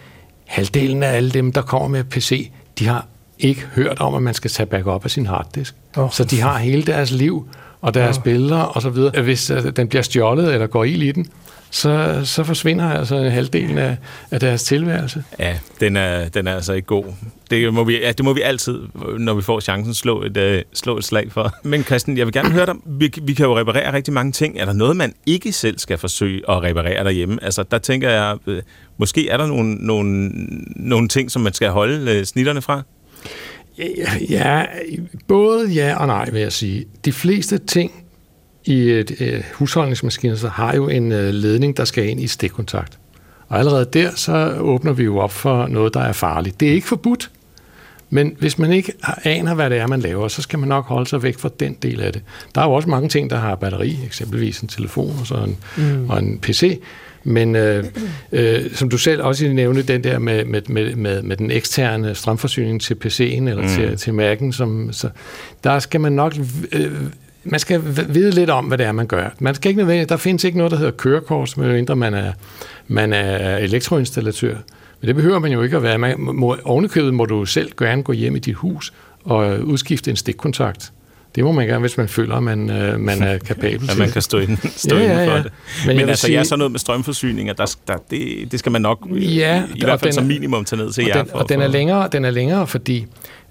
halvdelen af alle dem, der kommer med PC, de har ikke hørt om, at man skal tage backup af sin harddisk. Oh. Så de har hele deres liv og deres oh. billeder og så videre. Hvis uh, den bliver stjålet eller går ild i den, så, så forsvinder altså en halvdel af, af deres tilværelse.
Ja, den er, den er altså ikke god. Det må, vi, ja, det må vi altid, når vi får chancen, slå et, uh, slå et slag for. Men Christian, jeg vil gerne høre dig, vi, vi kan jo reparere rigtig mange ting. Er der noget, man ikke selv skal forsøge at reparere derhjemme? Altså, der tænker jeg, uh, måske er der nogle, nogle, nogle ting, som man skal holde uh, snitterne fra?
Ja, både ja og nej, vil jeg sige. De fleste ting, i et, et husholdningsmaskiner, så har jo en øh, ledning, der skal ind i stikkontakt. Og allerede der, så åbner vi jo op for noget, der er farligt. Det er ikke forbudt, men hvis man ikke aner, hvad det er, man laver, så skal man nok holde sig væk fra den del af det. Der er jo også mange ting, der har batteri, eksempelvis en telefon og, så en, mm. og en PC. Men øh, øh, som du selv også nævnte, den der med, med, med, med, med den eksterne strømforsyning til PC'en eller mm. til, til Mac'en, som, så, der skal man nok øh, man skal vide lidt om, hvad det er, man gør. Man skal ikke nødvendigt, der findes ikke noget, der hedder kørekort, medmindre man er, man er elektroinstallatør. Men det behøver man jo ikke at være. Man må, ovenikøbet må du selv gerne gå hjem i dit hus og udskifte en stikkontakt. Det må man gerne, hvis man føler, at man, øh, man er kapabel til.
At man kan stå inden, stå ja, ja, ja. for det. Men, Men altså, sige, ja, så noget med strømforsyninger, der, der, det, det skal man nok ja, i hvert fald som minimum tage ned til
og
jer.
Den, for, og den er, længere, den er længere, fordi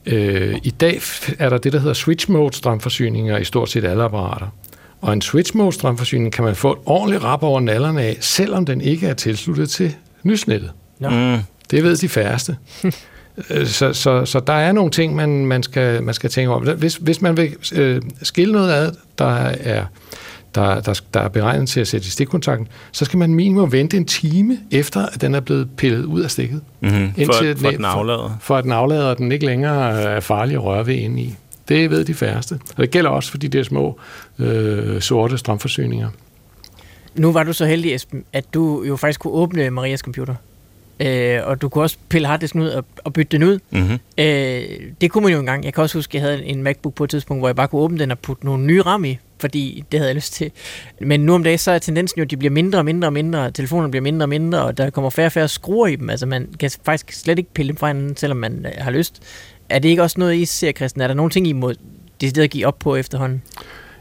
Øh, I dag er der det, der hedder switch mode strømforsyninger i stort set alle apparater. Og en switch mode strømforsyning kan man få et ordentligt rap over nallerne af, selvom den ikke er tilsluttet til nysnettet. Ja. Mm. Det ved de færreste. Øh, så, så, så der er nogle ting, man, man, skal, man skal tænke over. Hvis, hvis man vil øh, skille noget ad, der er der, der, der er beregnet til at sætte i stikkontakten, så skal man minimum vente en time efter, at den er blevet pillet ud af stikket.
Mm-hmm. Indtil for, for den aflader.
For, for at den aflader, den ikke længere er farlig at røre ved ind i. Det ved de færreste. Og det gælder også for de der små øh, sorte strømforsyninger.
Nu var du så heldig, Esben, at du jo faktisk kunne åbne Marias computer. Øh, og du kunne også pille harddisken ud og, og bytte den ud. Mm-hmm. Øh, det kunne man jo engang. Jeg kan også huske, at jeg havde en MacBook på et tidspunkt, hvor jeg bare kunne åbne den og putte nogle nye RAM i, fordi det havde jeg lyst til. Men nu om dagen, så er tendensen jo, at de bliver mindre og mindre og mindre, telefonerne bliver mindre og mindre, og der kommer færre og færre skruer i dem. Altså man kan faktisk slet ikke pille dem fra hinanden, selvom man øh, har lyst. Er det ikke også noget, I ser, Christian? Er der nogle ting, I må decideret give op på efterhånden?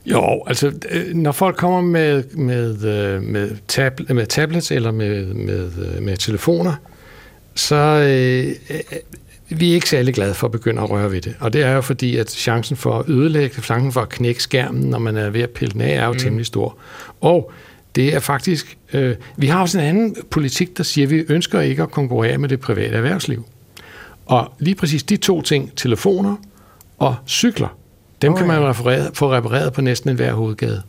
Jo, altså øh, når folk kommer med, med, øh, med, tab, med tablets eller med, med, med telefoner, så øh, vi er ikke særlig glade for at begynde at røre ved det. Og det er jo fordi, at chancen for at ødelægge, chancen for at knække skærmen, når man er ved at pille den af, er jo mm. temmelig stor. Og det er faktisk... Øh, vi har også en anden politik, der siger, at vi ønsker ikke at konkurrere med det private erhvervsliv. Og lige præcis de to ting, telefoner og cykler, dem
Oh,
kan man referere, få repareret på næsten enhver hovedgade.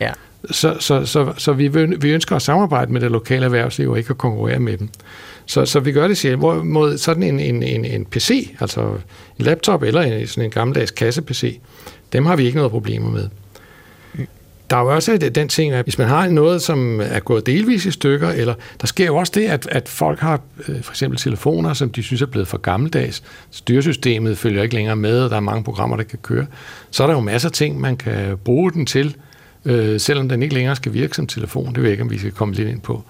Ja.
Så, så, så, så vi, vi ønsker at samarbejde med det lokale erhvervsliv og ikke at konkurrere med dem. Så, så vi gør det selv. Hvorimod sådan en, en, en, en PC, altså en laptop eller en, sådan en gammeldags kasse-PC, dem har vi ikke noget problemer med. Der er jo også den ting, at hvis man har noget, som er gået delvis i stykker, eller der sker jo også det, at, at folk har øh, for eksempel telefoner, som de synes er blevet for gammeldags. Styresystemet følger ikke længere med, og der er mange programmer, der kan køre. Så er der jo masser af ting, man kan bruge den til, øh, selvom den ikke længere skal virke som telefon. Det ved jeg ikke, om vi skal komme lidt ind på.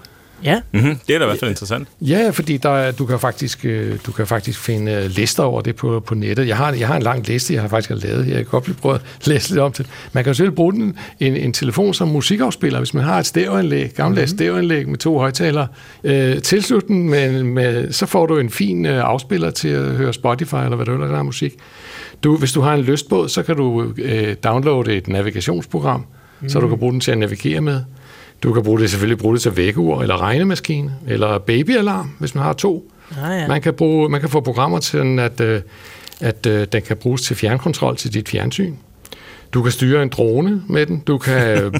Ja,
Mm-hmm. Det er da i hvert fald interessant.
Ja, fordi der, er- du, kan faktisk, øh, du kan faktisk finde øh, lister over det på, på nettet. Jeg har, jeg har en lang liste, jeg har faktisk har lavet her. Jeg kan godt lige prøve at læse lidt om til. Man kan jo selv bruge den, en, en telefon som musikafspiller, hvis man har et stereoanlæg, gammeldags mm-hmm. stereoanlæg med to højtalere. Øh, tilslut den, med, med, så får du en fin øh, afspiller til at høre Spotify, eller hvad du ellers har musik. Du, hvis du har en lystbåd, så kan du øh, downloade et navigationsprogram, mm. så du kan bruge den til at navigere med. Du kan bruge det selvfølgelig bruge det til vækkeur, eller regnemaskine, eller babyalarm, hvis man har to.
ah, ja.
Man kan, bruge, man kan få programmer til, at, øh, at øh, den kan bruges til fjernkontrol til dit fjernsyn. Du kan styre en drone med den. Du kan, øh,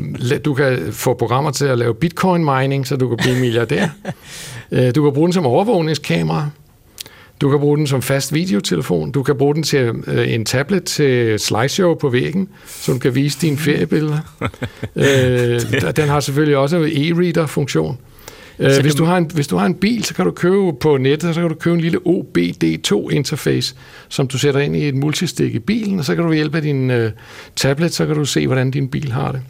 du kan få programmer til at lave bitcoin mining, så du kan blive milliardær. Du kan bruge den som overvågningskamera. Du kan bruge den som fast videotelefon. Du kan bruge den til øh, en tablet til slideshow på væggen, du kan vise dine feriebilleder. øh, den har selvfølgelig også e-reader-funktion. Øh, hvis, du har en, hvis du har en bil, så kan du købe på nettet, så kan du købe en lille OBD2-interface, som du sætter ind i et multistik i bilen, og så kan du ved hjælp af din øh, tablet, så kan du se, hvordan din bil har det.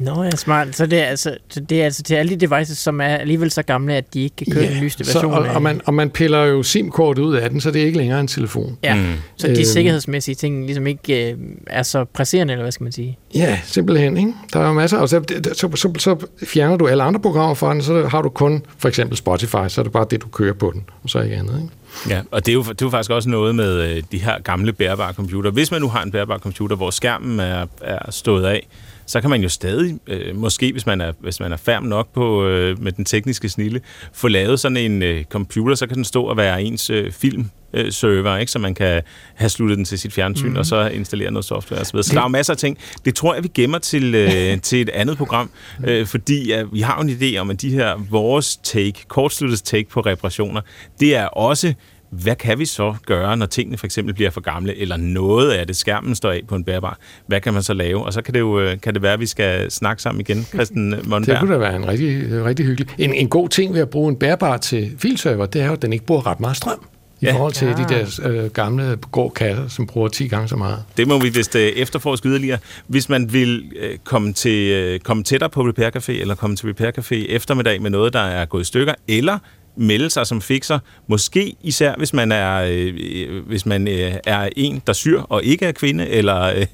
Nå ja, smart. Så det er, altså, så det er altså til alle de devices, som er alligevel så gamle, at de ikke kan køre den nyeste
så,
version.
og,
af-
og, man, og man piller jo SIM-kortet ud af den, så det er ikke længere en telefon.
Ja,
Mm.
så de
Øhm.
sikkerhedsmæssige ting ligesom ikke øh, er så presserende, eller hvad skal man sige?
Ja, simpelthen. Ikke? Der er jo masser, og så, så, så, så fjerner du alle andre programmer fra den, så har du kun for eksempel Spotify, så er det bare det, du kører på den, og så ikke andet. Ikke?
Ja, og det er, jo, det er jo faktisk også noget med øh, de her gamle bærbare computer. Hvis man nu har en bærbar computer, hvor skærmen er, er stået af, så kan man jo stadig, øh, måske hvis man er, hvis man er færm nok på, øh, med den tekniske snille, få lavet sådan en øh, computer, så kan den stå og være ens øh, film øh, server, ikke? så man kan have sluttet den til sit fjernsyn, mm. og så installere noget software osv. Så det... der er jo masser af ting. Det tror jeg, vi gemmer til, øh, til et andet program, øh, fordi øh, vi har en idé om, at de her vores take, kortsluttet take på reparationer, det er også hvad kan vi så gøre, når tingene for eksempel bliver for gamle, eller noget af det, skærmen står af på en bærbar? Hvad kan man så lave? Og så kan det jo øh, kan det være, at vi skal snakke sammen igen, Christian
Det
Monberg.
kunne da være en rigtig, rigtig hyggelig. En, en god ting ved at bruge en bærbar til filserver, det er jo, at den ikke bruger ret meget strøm. I
Ja.
forhold til
Ja.
de der øh, gamle grå kasser, som bruger 10 gange så meget.
Det må vi vist øh, efterforske yderligere. Hvis man vil øh, komme, til, øh, komme tættere på Repair Café, eller komme til Repair Café eftermiddag med noget, der er gået i stykker, eller melde sig som fixer, måske især hvis man er øh, øh, hvis man øh, er en der syr og ikke er kvinde eller øh,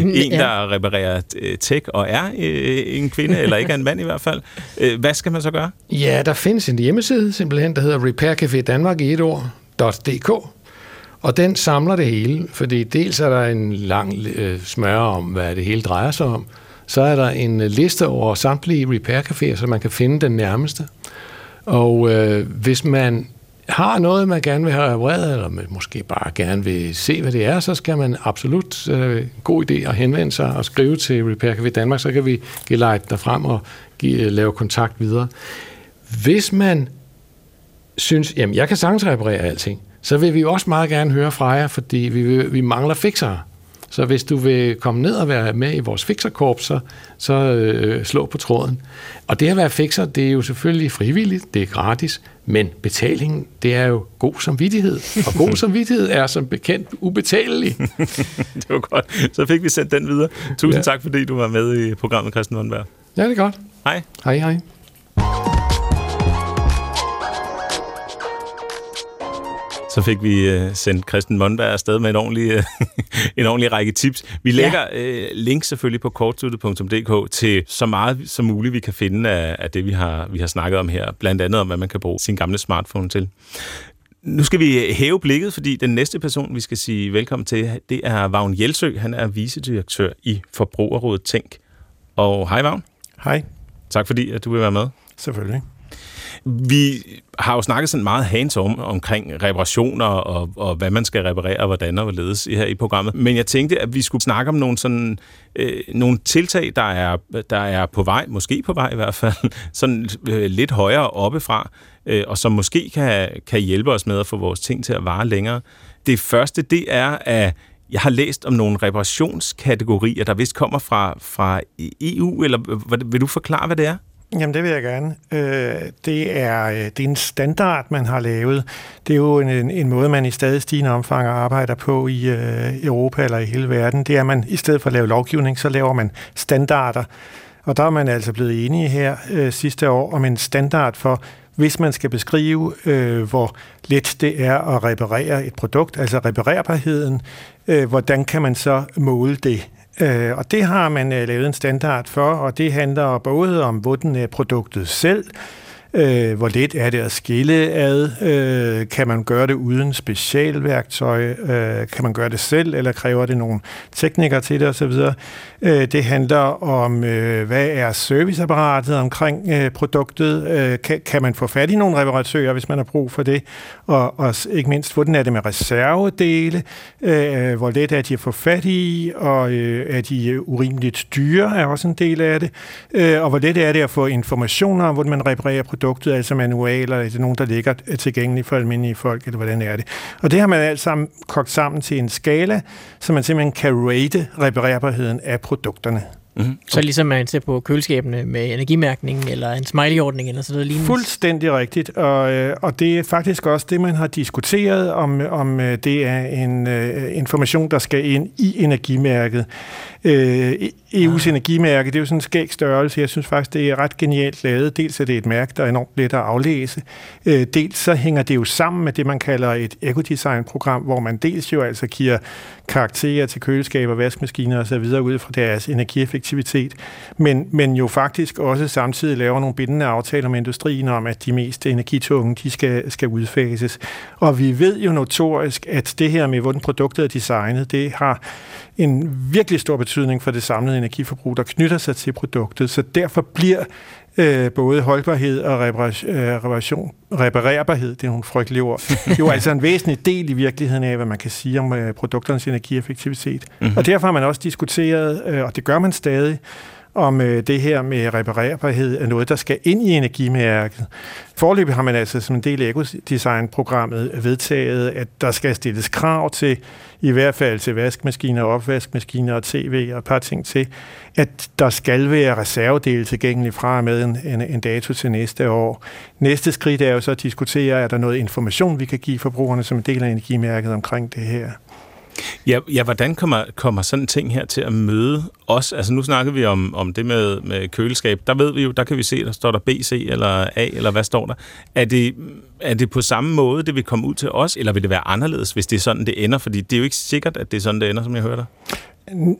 en
Ja.
der reparerer øh, tech og er øh, en kvinde eller ikke er en mand i hvert fald. Øh, hvad skal man så gøre?
Ja, der findes en hjemmeside, simpelthen, der hedder Repair Café Danmark i et ord, .dk. Og den samler det hele, fordi dels er der en lang øh, smør om, hvad det hele drejer sig om. Så er der en øh, liste over samtlige repair caféer, så man kan finde den nærmeste. Og øh, hvis man har noget, man gerne vil have repareret, eller man måske bare gerne vil se, hvad det er, så skal man absolut øh, god idé at henvende sig og skrive til Repair Café Danmark, så kan vi gelejte dig frem og give, øh, lave kontakt videre. Hvis man synes, jamen jeg kan sagtens reparere alting, så vil vi også meget gerne høre fra jer, fordi vi, vi mangler fixere. Så hvis du vil komme ned og være med i vores fixerkorps, så, så øh, slå på tråden. Og det at være fixer, det er jo selvfølgelig frivilligt, det er gratis, men betalingen, det er jo god samvittighed. Og god samvittighed er som bekendt ubetalelig.
Det var godt. Så fik vi sendt den videre. Tusind
Ja.
tak, fordi du var med i programmet, Christian Monberg.
Ja, det er godt.
Hej.
Hej, hej.
Så fik vi øh, sendt Christian Monberg afsted med en ordentlig, øh, en ordentlig række tips. Vi lægger ja. øh, link selvfølgelig på kortsluttet.dk til så meget som muligt, vi kan finde af, af det, vi har, vi har snakket om her. Blandt andet om, hvad man kan bruge sin gamle smartphone til. Nu skal vi hæve blikket, fordi den næste person, vi skal sige velkommen til, det er Vagn Jelsø. Han er vicedirektør i Forbrugerrådet Tænk. Og hej Vagn.
Hej,
Tak fordi, at du vil være med.
selvfølgelig.
Vi har jo snakket sådan meget hands om omkring reparationer og, og hvad man skal reparere og hvordan og hvorledes her i programmet. Men jeg tænkte, at vi skulle snakke om nogle, sådan, øh, nogle tiltag, der er, der er på vej, måske på vej i hvert fald, sådan øh, lidt højere oppefra, øh, og som måske kan, kan hjælpe os med at få vores ting til at vare længere. Det første, det er, at jeg har læst om nogle reparationskategorier, der vist kommer fra, fra EU, eller vil du forklare, hvad det er?
Jamen, det vil jeg gerne. Øh, det, er, øh, det er en standard, man har lavet. Det er jo en, en måde, man i stadig stigende omfang arbejder på i øh, Europa eller i hele verden. Det er, at man i stedet for at lave lovgivning, så laver man standarder. Og der er man altså blevet enige her øh, sidste år om en standard for, hvis man skal beskrive, øh, hvor let det er at reparere et produkt, altså reparerbarheden, øh, hvordan kan man så måle det? Øh, og det har man øh, lavet en standard for, og det handler både om, hvordan produktet selv, Øh, hvor let er det at skille ad? Øh, kan man gøre det uden specialværktøj? Øh, kan man gøre det selv, eller kræver det nogle teknikere til det osv.? Øh, det handler om, øh, hvad er serviceapparatet omkring øh, produktet? Øh, kan, kan man få fat i nogle reparatører, hvis man har brug for det? Og, og ikke mindst, hvordan er det med reservedele? Øh, hvor let er de at få fat i? Og øh, er de øh, urimeligt dyre? Er også en del af det. Øh, og hvor let er det at få informationer om, hvordan man reparerer produktet? Produktet, altså manualer, er det nogen, der ligger øh, tilgængelige for almindelige folk, eller hvordan er det? Og det har man alt sammen kogt sammen til en skala, så man simpelthen kan rate reparerbarheden af produkterne.
Mm-hmm. Så ligesom man ser på køleskabene med energimærkning eller en smiley-ordning eller sådan noget lignende?
Fuldstændig rigtigt, og, øh, og det er faktisk også det, man har diskuteret, om, om øh, det er en uh, information, der skal ind i energimærket. Uh, EU's energimærke, det er jo sådan en skæg størrelse. Jeg synes faktisk, det er ret genialt lavet. Dels er det et mærke, der er enormt let at aflæse. Uh, dels så hænger det jo sammen med det, man kalder et ecodesign-program, hvor man dels jo altså giver karakterer til køleskaber, vaskemaskiner osv. ud fra deres energieffektivitet, men, men jo faktisk også samtidig laver nogle bindende aftaler med industrien om, at de mest energitunge, de skal, skal udfases. Og vi ved jo notorisk, at det her med, hvordan produktet er designet, det har en virkelig stor betydning for det samlede energiforbrug, der knytter sig til produktet. Så derfor bliver øh, både holdbarhed og reparation, øh, reparation, reparerbarhed, det er nogle frygtelige ord, jo altså en væsentlig del i virkeligheden af, hvad man kan sige om øh, produkternes energieffektivitet. Mm-hmm. Og derfor har man også diskuteret, øh, og det gør man stadig, om øh, det her med reparerbarhed er noget, der skal ind i energimærket. Forløbig har man altså som en del af Ecodesign-programmet vedtaget, at der skal stilles krav til, i hvert fald til vaskemaskiner, opvaskemaskiner og tv og et par ting til, at der skal være reservedele tilgængelige fra med en, en, en dato til næste år. Næste skridt er jo så at diskutere, er der noget information, vi kan give forbrugerne som en del af energimærket omkring det her.
Ja, ja hvordan kommer, kommer sådan en ting her til at møde os? Altså nu snakker vi om, om det med, med køleskab. Der ved vi jo, der kan vi se, der står der BC eller A, eller hvad står der? Er det, er det på samme måde, det vil komme ud til os, eller vil det være anderledes, hvis det er sådan, det ender? Fordi det er jo ikke sikkert, at det er sådan, det ender, som jeg hører dig.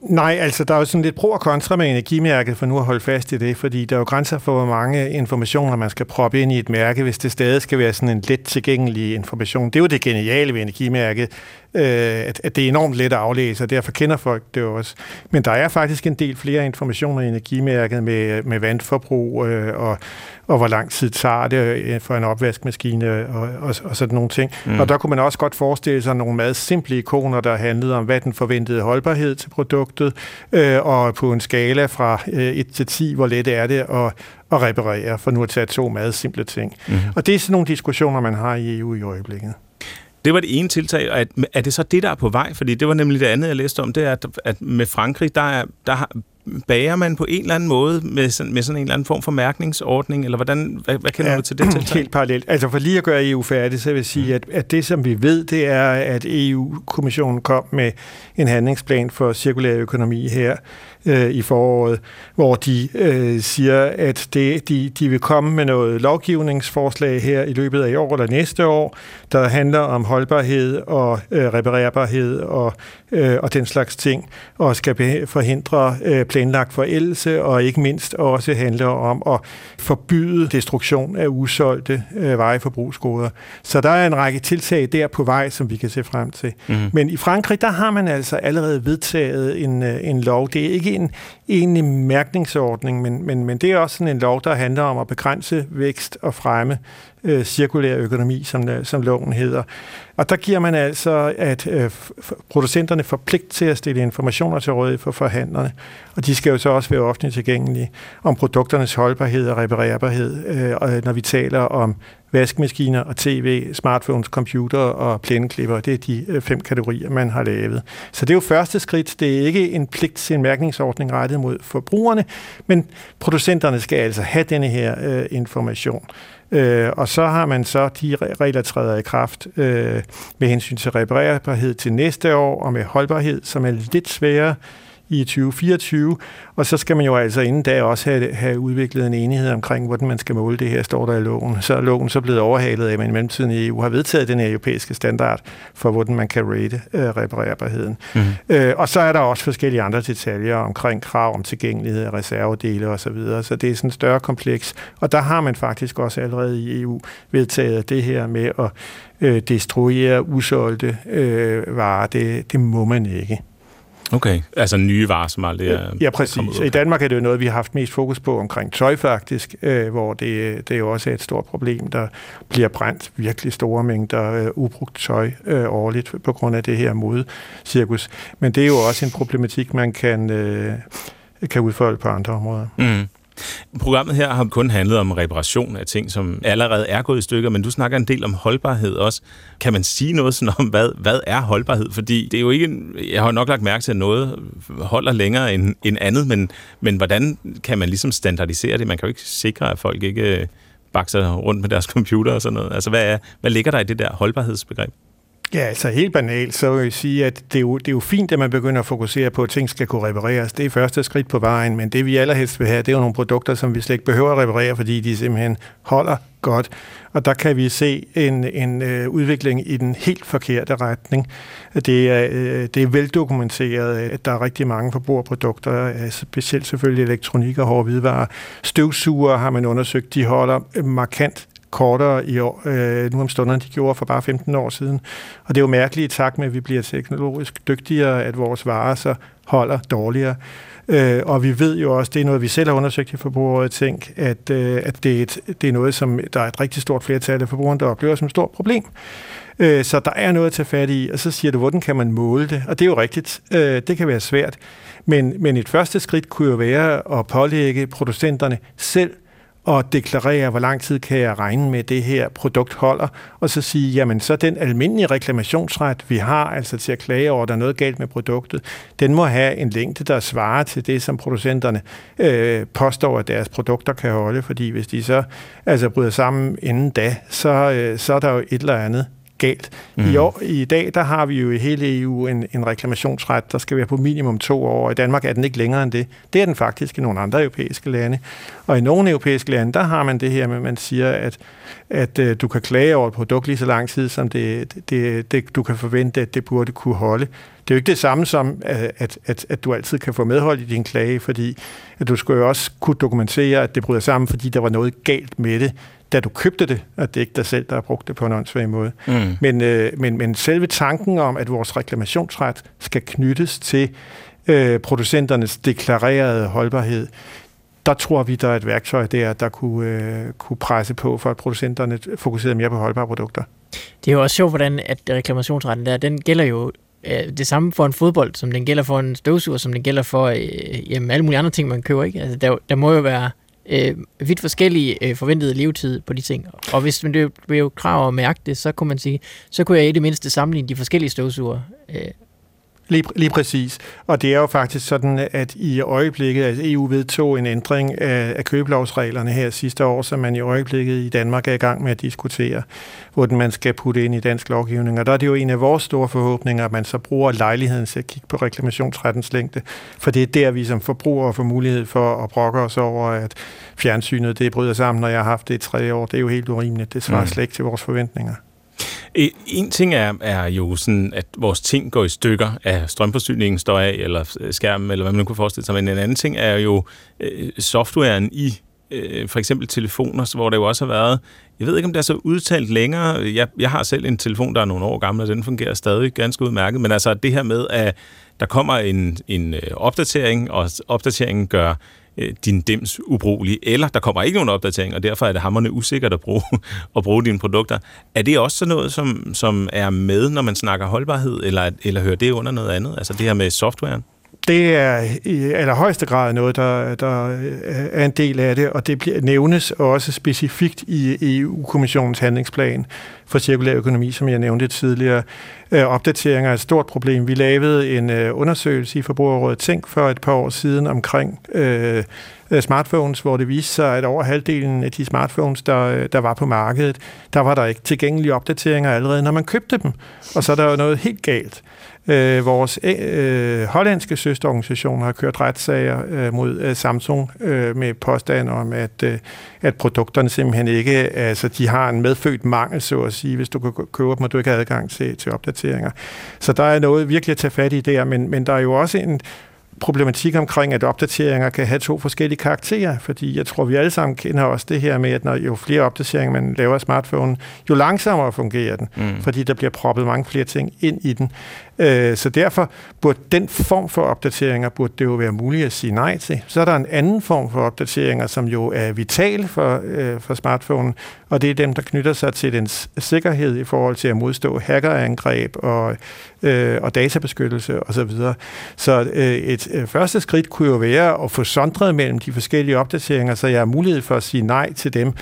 Nej, altså der er jo sådan lidt pro og kontra med energimærket, for nu at holde fast i det, fordi der er jo grænser for, hvor mange informationer man skal proppe ind i et mærke, hvis det stadig skal være sådan en let tilgængelig information. Det er jo det geniale ved energimærket, øh, at, at det er enormt let at aflæse, og derfor kender folk det også. Men der er faktisk en del flere informationer i energimærket med, med vandforbrug øh, og, og hvor lang tid tager det øh, for en opvaskemaskine og, og, og sådan nogle ting. Mm. Og der kunne man også godt forestille sig nogle meget simple ikoner, der handlede om, hvad den forventede holdbarhed til produktet, øh, og på en skala fra øh, 1 til 10, hvor let er det at, at reparere, for nu at tage to meget simple ting. Mm. Og det er sådan nogle diskussioner, man har i EU i øjeblikket.
Det var det ene tiltag, og er det så det, der er på vej? Fordi det var nemlig det andet, jeg læste om, det er, at med Frankrig, der, er, der bager man på en eller anden måde med sådan, med sådan en eller anden form for mærkningsordning, eller hvordan, hvad, hvad kender ja, du til det tiltag?
Helt parallelt. Altså for lige at gøre EU færdig, så vil jeg sige, at, at det som vi ved, det er, at EU-kommissionen kom med en handlingsplan for cirkulær økonomi her øh, i foråret, hvor de øh, siger, at det, de, de vil komme med noget lovgivningsforslag her i løbet af i år eller næste år, der handler om holdbarhed og øh, reparerbarhed og, øh, og den slags ting, og skal forhindre øh, planlagt forældelse, og ikke mindst også handler om at forbyde destruktion af usolgte øh, vejeforbrugsgoder. Så der er en række tiltag der på vej, som vi kan se frem til. Mm. Men i Frankrig, der har man altså allerede vedtaget en, øh, en lov. Det er ikke en egentlig mærkningsordning, men, men, men det er også sådan en lov, der handler om at begrænse vækst og fremme øh, cirkulær økonomi, som, øh, som loven hedder. Og der giver man altså, at øh, producenterne får pligt til at stille informationer til rådighed for forhandlerne, og de skal jo så også være offentligt tilgængelige om produkternes holdbarhed og reparerbarhed, øh, når vi taler om vaskemaskiner og tv, smartphones, computer og plæneklipper. Det er de øh, fem kategorier, man har lavet. Så det er jo første skridt. Det er ikke en pligt til en mærkningsordning rettet mod forbrugerne, men producenterne skal altså have denne her øh, information. Øh, og så har man så de regler træder i kraft øh, med hensyn til reparerbarhed til næste år, og med holdbarhed, som er lidt sværere i 2024, og så skal man jo altså inden da også have, have udviklet en enighed omkring, hvordan man skal måle det her, står der i loven. Så er loven så blevet overhalet af, at man i mellemtiden i EU har vedtaget den her europæiske standard for, hvordan man kan rate øh, reparerbarheden. Mm. Øh, og så er der også forskellige andre detaljer omkring krav om tilgængelighed af reservedele osv., så, videre. så det er sådan et større kompleks, og der har man faktisk også allerede i EU vedtaget det her med at øh, destruere usolgte øh, varer. Det, det må man ikke.
Okay, altså nye varer, som aldrig er
Ja, præcis. I Danmark er det jo noget, vi har haft mest fokus på omkring tøj faktisk, øh, hvor det, det jo også er et stort problem. Der bliver brændt virkelig store mængder øh, ubrugt tøj øh, årligt på grund af det her modecirkus. Men det er jo også en problematik, man kan, øh, kan udfolde på andre områder. Mm.
Programmet her har kun handlet om reparation af ting, som allerede er gået i stykker, men du snakker en del om holdbarhed også. Kan man sige noget sådan om, hvad, hvad er holdbarhed? Fordi det er jo ikke, en, jeg har nok lagt mærke til, at noget holder længere end, end andet, men, men hvordan kan man ligesom standardisere det? Man kan jo ikke sikre, at folk ikke øh, bakser rundt med deres computer og sådan noget. Altså, hvad, er, hvad ligger der i det der holdbarhedsbegreb?
Ja, altså helt banalt, så vil jeg sige, at det er, jo, det er jo fint, at man begynder at fokusere på, at ting skal kunne repareres. Det er første skridt på vejen, men det vi allerhelst vil have, det er jo nogle produkter, som vi slet ikke behøver at reparere, fordi de simpelthen holder godt. Og der kan vi se en, en øh, udvikling i den helt forkerte retning. Det er, øh, det er veldokumenteret, at der er rigtig mange forbrugerprodukter, altså specielt selvfølgelig elektronik og hårde hvidevarer. Støvsuger har man undersøgt, de holder markant kortere i år, øh, nu om stunderne, de gjorde for bare 15 år siden. Og det er jo mærkeligt i takt med, at vi bliver teknologisk dygtigere, at vores varer så holder dårligere. Øh, og vi ved jo også, det er noget, vi selv har undersøgt i Forbrugerrådet Tænk, at, øh, at det, er et, det er noget, som der er et rigtig stort flertal af forbrugerne, der oplever som et stort problem. Øh, så der er noget at tage fat i, og så siger du, hvordan kan man måle det? Og det er jo rigtigt. Øh, det kan være svært. Men, men et første skridt kunne jo være at pålægge producenterne selv og deklarere, hvor lang tid kan jeg regne med, det her produkt holder, og så sige, jamen så den almindelige reklamationsret, vi har altså til at klage over, at der er noget galt med produktet, den må have en længde, der svarer til det, som producenterne øh, påstår, at deres produkter kan holde, fordi hvis de så altså bryder sammen inden da, så, øh, så er der jo et eller andet galt. Mm. I, år, I dag der har vi jo i hele EU en, en reklamationsret, der skal være på minimum to år. I Danmark er den ikke længere end det. Det er den faktisk i nogle andre europæiske lande. Og i nogle europæiske lande, der har man det her med, at man siger, at, at uh, du kan klage over et produkt lige så lang tid, som det, det, det, du kan forvente, at det burde kunne holde. Det er jo ikke det samme som, at, at, at du altid kan få medhold i din klage, fordi at du skulle jo også kunne dokumentere, at det bryder sammen, fordi der var noget galt med det da du købte det, at det ikke er dig selv, der har brugt det på en åndssvag måde. Mm. Men, øh, men, men selve tanken om, at vores reklamationsret skal knyttes til øh, producenternes deklarerede holdbarhed, der tror vi, der er et værktøj der, der kunne, øh, kunne presse på, for at producenterne fokuserede mere på holdbare produkter.
Det er jo også sjovt, hvordan at reklamationsretten der, den gælder jo øh, det samme for en fodbold, som den gælder for en støvsuger, som den gælder for øh, jamen, alle mulige andre ting, man køber. Ikke? Altså, der, der må jo være øh, vidt forskellige øh, forventede levetid på de ting. Og hvis man det blev jo krav at mærke det, så kunne man sige, så kunne jeg i det mindste sammenligne de forskellige støvsuger øh,
Lige, lige præcis. Og det er jo faktisk sådan, at i øjeblikket, at EU vedtog en ændring af, af købelovsreglerne her sidste år, som man i øjeblikket i Danmark er i gang med at diskutere, hvordan man skal putte ind i dansk lovgivning. Og der er det jo en af vores store forhåbninger, at man så bruger lejligheden til at kigge på reklamationsrettens længde. For det er der, vi som forbrugere får mulighed for at brokke os over, at fjernsynet det bryder sammen, når jeg har haft det i tre år. Det er jo helt urimeligt. Det svarer mm. slet ikke til vores forventninger.
E, en ting er, er jo sådan, at vores ting går i stykker af strømforsyningen står af, eller øh, skærmen, eller hvad man nu kunne forestille sig. Men en anden ting er jo øh, softwaren i øh, for eksempel telefoner, hvor det jo også har været, jeg ved ikke, om det er så udtalt længere. Jeg, jeg har selv en telefon, der er nogle år gammel, og den fungerer stadig ganske udmærket. Men altså det her med, at der kommer en, en øh, opdatering, og opdateringen gør Øh, din dims ubrugelig, eller der kommer ikke nogen opdatering, og derfor er det hammerne usikkert at bruge, at bruge dine produkter. Er det også sådan noget, som, som er med, når man snakker holdbarhed, eller, eller hører det under noget andet? Altså det her med softwaren?
Det er i allerhøjeste grad noget, der, der er en del af det, og det bliver, nævnes også specifikt i EU-kommissionens handlingsplan for cirkulær økonomi, som jeg nævnte tidligere. Øh, opdateringer er et stort problem. Vi lavede en øh, undersøgelse i Forbrugerrådet Tænk for et par år siden omkring øh, smartphones, hvor det viste sig, at over halvdelen af de smartphones, der, der var på markedet, der var der ikke tilgængelige opdateringer allerede, når man købte dem. Og så er der jo noget helt galt. Øh, vores øh, hollandske søsterorganisation har kørt retssager øh, mod øh, Samsung øh, med påstand om, at, øh, at produkterne simpelthen ikke, altså de har en medfødt mangel, så at sige, hvis du kan købe dem, og du ikke har adgang til, til opdateringer. Så der er noget virkelig at tage fat i der, men, men der er jo også en problematik omkring, at opdateringer kan have to forskellige karakterer, fordi jeg tror, vi alle sammen kender også det her med, at når jo flere opdateringer man laver af smartphone, jo langsommere fungerer den, mm. fordi der bliver proppet mange flere ting ind i den. Øh, så derfor burde den form for opdateringer burde det jo være muligt at sige nej til. Så er der en anden form for opdateringer, som jo er vital for, øh, for smartphonen, og det er dem, der knytter sig til den sikkerhed i forhold til at modstå hackerangreb og, øh, og databeskyttelse osv. Så, videre. så øh, et øh, første skridt kunne jo være at få sondret mellem de forskellige opdateringer, så jeg har mulighed for at sige nej til dem.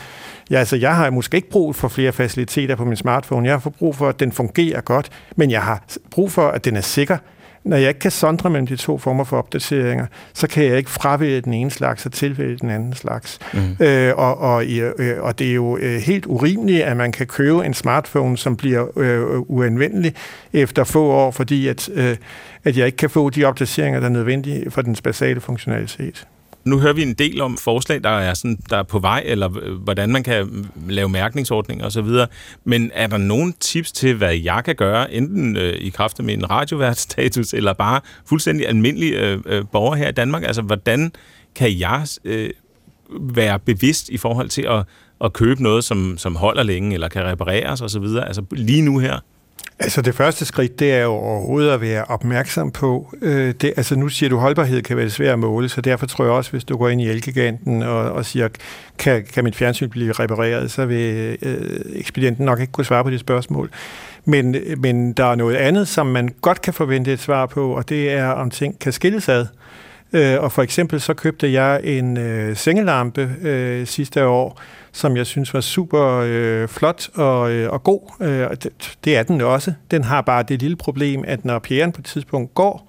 Ja, altså, jeg har måske ikke brug for flere faciliteter på min smartphone. Jeg har brug for, at den fungerer godt, men jeg har brug for, at den er sikker. Når jeg ikke kan sondre mellem de to former for opdateringer, så kan jeg ikke fravælge den ene slags og tilvælge den anden slags. Mm. Øh, og, og, øh, og det er jo øh, helt urimeligt, at man kan købe en smartphone, som bliver øh, uanvendelig efter få år, fordi at, øh, at jeg ikke kan få de opdateringer, der er nødvendige for den basale funktionalitet.
Nu hører vi en del om forslag, der er, sådan, der er på vej, eller øh, hvordan man kan mm, lave mærkningsordninger osv. Men er der nogle tips til, hvad jeg kan gøre, enten øh, i kraft af min radioværtsstatus, eller bare fuldstændig almindelig øh, øh, borger her i Danmark? Altså, hvordan kan jeg øh, være bevidst i forhold til at, at købe noget, som, som holder længe, eller kan repareres osv.? Altså, lige nu her?
Altså det første skridt, det er jo overhovedet at være opmærksom på. Øh, det, altså nu siger du, holdbarhed kan være svært at måle, så derfor tror jeg også, hvis du går ind i Elgiganten og, og siger, kan, kan mit fjernsyn blive repareret, så vil øh, ekspedienten nok ikke kunne svare på det spørgsmål. Men, men der er noget andet, som man godt kan forvente et svar på, og det er, om ting kan skilles ad. Øh, og for eksempel så købte jeg en øh, sengelampe øh, sidste år, som jeg synes var super øh, flot og, øh, og god. Øh, det, det er den også. Den har bare det lille problem, at når pæren på et tidspunkt går,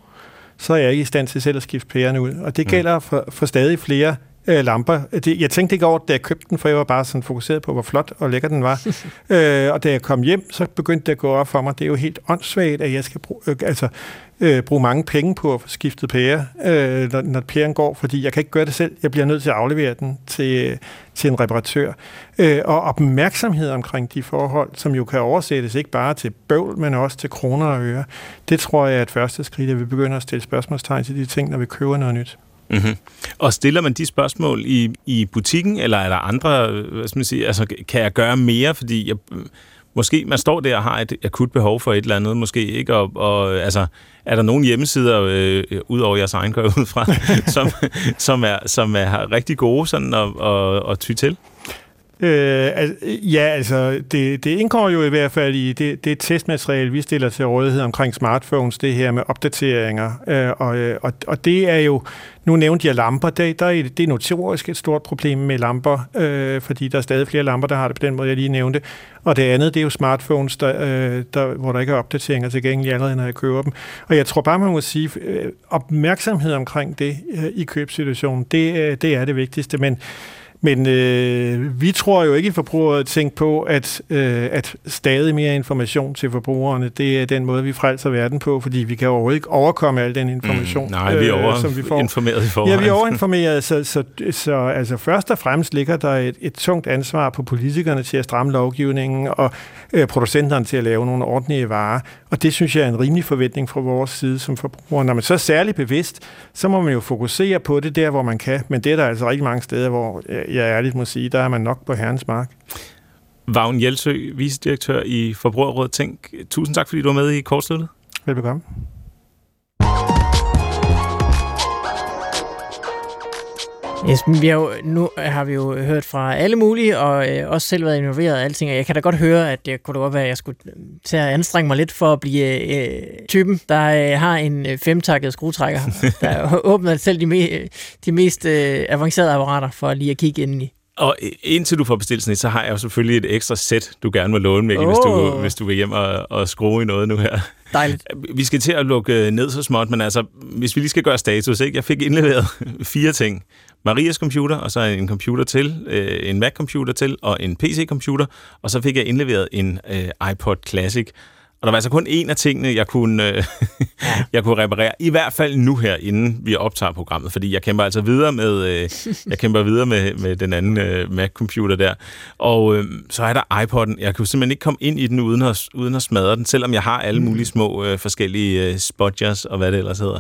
så er jeg ikke i stand til selv at skifte pæren ud. Og det mm. gælder for, for stadig flere øh, lamper. Det, jeg tænkte ikke over da jeg købte den, for jeg var bare sådan fokuseret på, hvor flot og lækker den var. øh, og da jeg kom hjem, så begyndte det at gå op for mig. Det er jo helt åndssvagt, at jeg skal bruge, øh, altså, øh, bruge mange penge på at få skiftet pære, øh, når, når pæren går, fordi jeg kan ikke gøre det selv. Jeg bliver nødt til at aflevere den til, til en reparatør. Øh, og opmærksomhed omkring de forhold, som jo kan oversættes ikke bare til bøvl, men også til kroner og øre, det tror jeg er et første skridt, at vi begynder at stille spørgsmålstegn til de ting, når vi køber noget nyt.
Mm-hmm. Og stiller man de spørgsmål i, i butikken, eller er der andre, øh, hvad skal man sige, altså kan jeg gøre mere, fordi jeg, øh, måske man står der og har et akut behov for et eller andet, måske ikke, og, og altså, er der nogle hjemmesider, øh, øh ud over jeres egen gør ud fra, som, som, er, som er rigtig gode sådan at, at, at ty til?
Øh, ja, altså, det, det indgår jo i hvert fald i det, det testmateriale, vi stiller til rådighed omkring smartphones, det her med opdateringer. Øh, og, øh, og, og det er jo, nu nævnte jeg lamper, det, der er, det er notorisk et stort problem med lamper, øh, fordi der er stadig flere lamper, der har det på den måde, jeg lige nævnte. Og det andet, det er jo smartphones, der, øh, der, hvor der ikke er opdateringer tilgængelige allerede, når jeg køber dem. Og jeg tror bare, man må sige, øh, opmærksomhed omkring det øh, i købsituationen, det, øh, det er det vigtigste. Men men øh, vi tror jo ikke i forbrugerrådet tænkt på, at, øh, at stadig mere information til forbrugerne, det er den måde, vi frelser verden på, fordi vi kan overhovedet ikke overkomme al den information,
mm, nej, vi er over,
øh, som vi får.
informeret i forvejen.
Ja, vi er overinformeret, så, så, så altså først og fremmest ligger der et, et tungt ansvar på politikerne til at stramme lovgivningen, og øh, producenterne til at lave nogle ordentlige varer. Og det synes jeg er en rimelig forventning fra vores side som forbruger. Når man så er særligt bevidst, så må man jo fokusere på det der, hvor man kan. Men det er der altså rigtig mange steder, hvor jeg ærligt må sige, der er man nok på herrens mark.
Vagn Jelsø, vicedirektør i Forbrugerrådet Tænk. Tusind tak, fordi du var med i Kortsluttet.
Velbekomme.
Esben, vi har jo, nu har vi jo hørt fra alle mulige, og øh, også selv været involveret af alting, og jeg kan da godt høre, at det kunne da godt være, at jeg skulle øh, til at anstrenge mig lidt for at blive øh, typen, der øh, har en øh, femtakket skruetrækker, der åbner selv de, me, de mest øh, avancerede apparater for lige at kigge ind i.
Og indtil du får bestilt sådan så har jeg jo selvfølgelig et ekstra sæt, du gerne må låne, Mikkel, oh. hvis, du, hvis du vil hjem og, og skrue i noget nu her.
Dejligt.
Vi skal til at lukke ned så småt, men altså, hvis vi lige skal gøre status, ikke? Jeg fik indleveret fire ting. Marias computer, og så en computer til, øh, en Mac-computer til, og en PC-computer, og så fik jeg indleveret en øh, iPod Classic. Og der var altså kun en af tingene, jeg kunne, øh, ja. jeg kunne reparere. I hvert fald nu her, inden vi optager programmet. Fordi jeg kæmper altså videre med, øh, jeg kæmper videre med, med den anden øh, Mac-computer der. Og øh, så er der iPod'en. Jeg kunne simpelthen ikke komme ind i den uden at, uden at smadre den, selvom jeg har alle mm. mulige små øh, forskellige øh, spotjers og hvad det ellers hedder.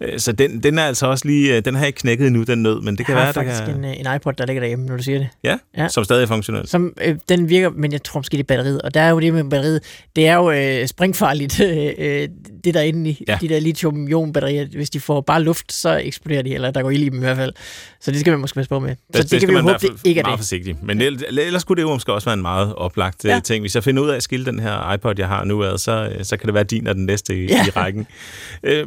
Øh, så den, den er altså også lige, øh, den har jeg ikke knækket endnu, den nød, men det kan
jeg
være,
der faktisk
kan...
en, en iPod, der ligger derhjemme, når du siger det.
Ja, ja. som stadig er funktionel.
Som, øh, den virker, men jeg tror måske det er batteriet. Og der er jo det med batteriet, det er jo øh, springfarligt, øh, det der inde i ja. de der lithium-ion-batterier. Hvis de får bare luft, så eksploderer de, eller der går ild i dem i hvert fald. Så det skal man måske passe på med. Så
det,
det, det
kan
vi jo
håbe,
det ikke er
meget det. forsigtigt. Men ja. ellers skulle det jo måske også være en meget oplagt ja. ting. Hvis jeg finder ud af at skille den her iPod, jeg har nu, ad, så, så kan det være din og den næste i, ja. i rækken. Øh,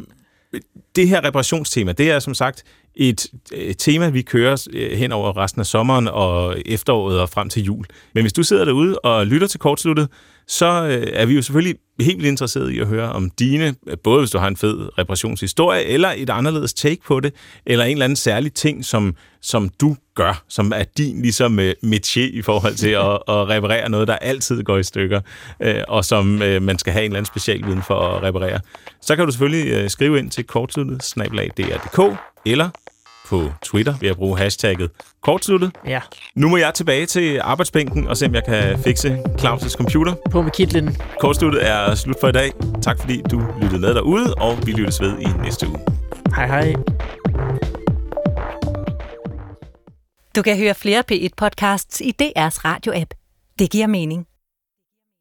det her reparationstema, det er som sagt et, et tema, vi kører øh, hen over resten af sommeren og efteråret og frem til jul. Men hvis du sidder derude og lytter til kortsluttet, så øh, er vi jo selvfølgelig helt vildt interesseret i at høre om dine, både hvis du har en fed reparationshistorie, eller et anderledes take på det, eller en eller anden særlig ting, som, som du gør, som er din ligesom øh, métier i forhold til at, at reparere noget, der altid går i stykker, øh, og som man skal have en eller anden specialviden for at reparere. Så kan du selvfølgelig skrive ind til kortsluttet, eller på Twitter ved at bruge hashtagget kortsluttet.
Ja.
Nu må jeg tilbage til arbejdsbænken og se, om jeg kan fikse Claus' computer.
På med kitlen.
Kortsluttet er slut for i dag. Tak fordi du lyttede med derude, og vi lyttes ved i næste uge.
Hej hej.
Du kan høre flere P1-podcasts i DR's radio-app. Det giver mening.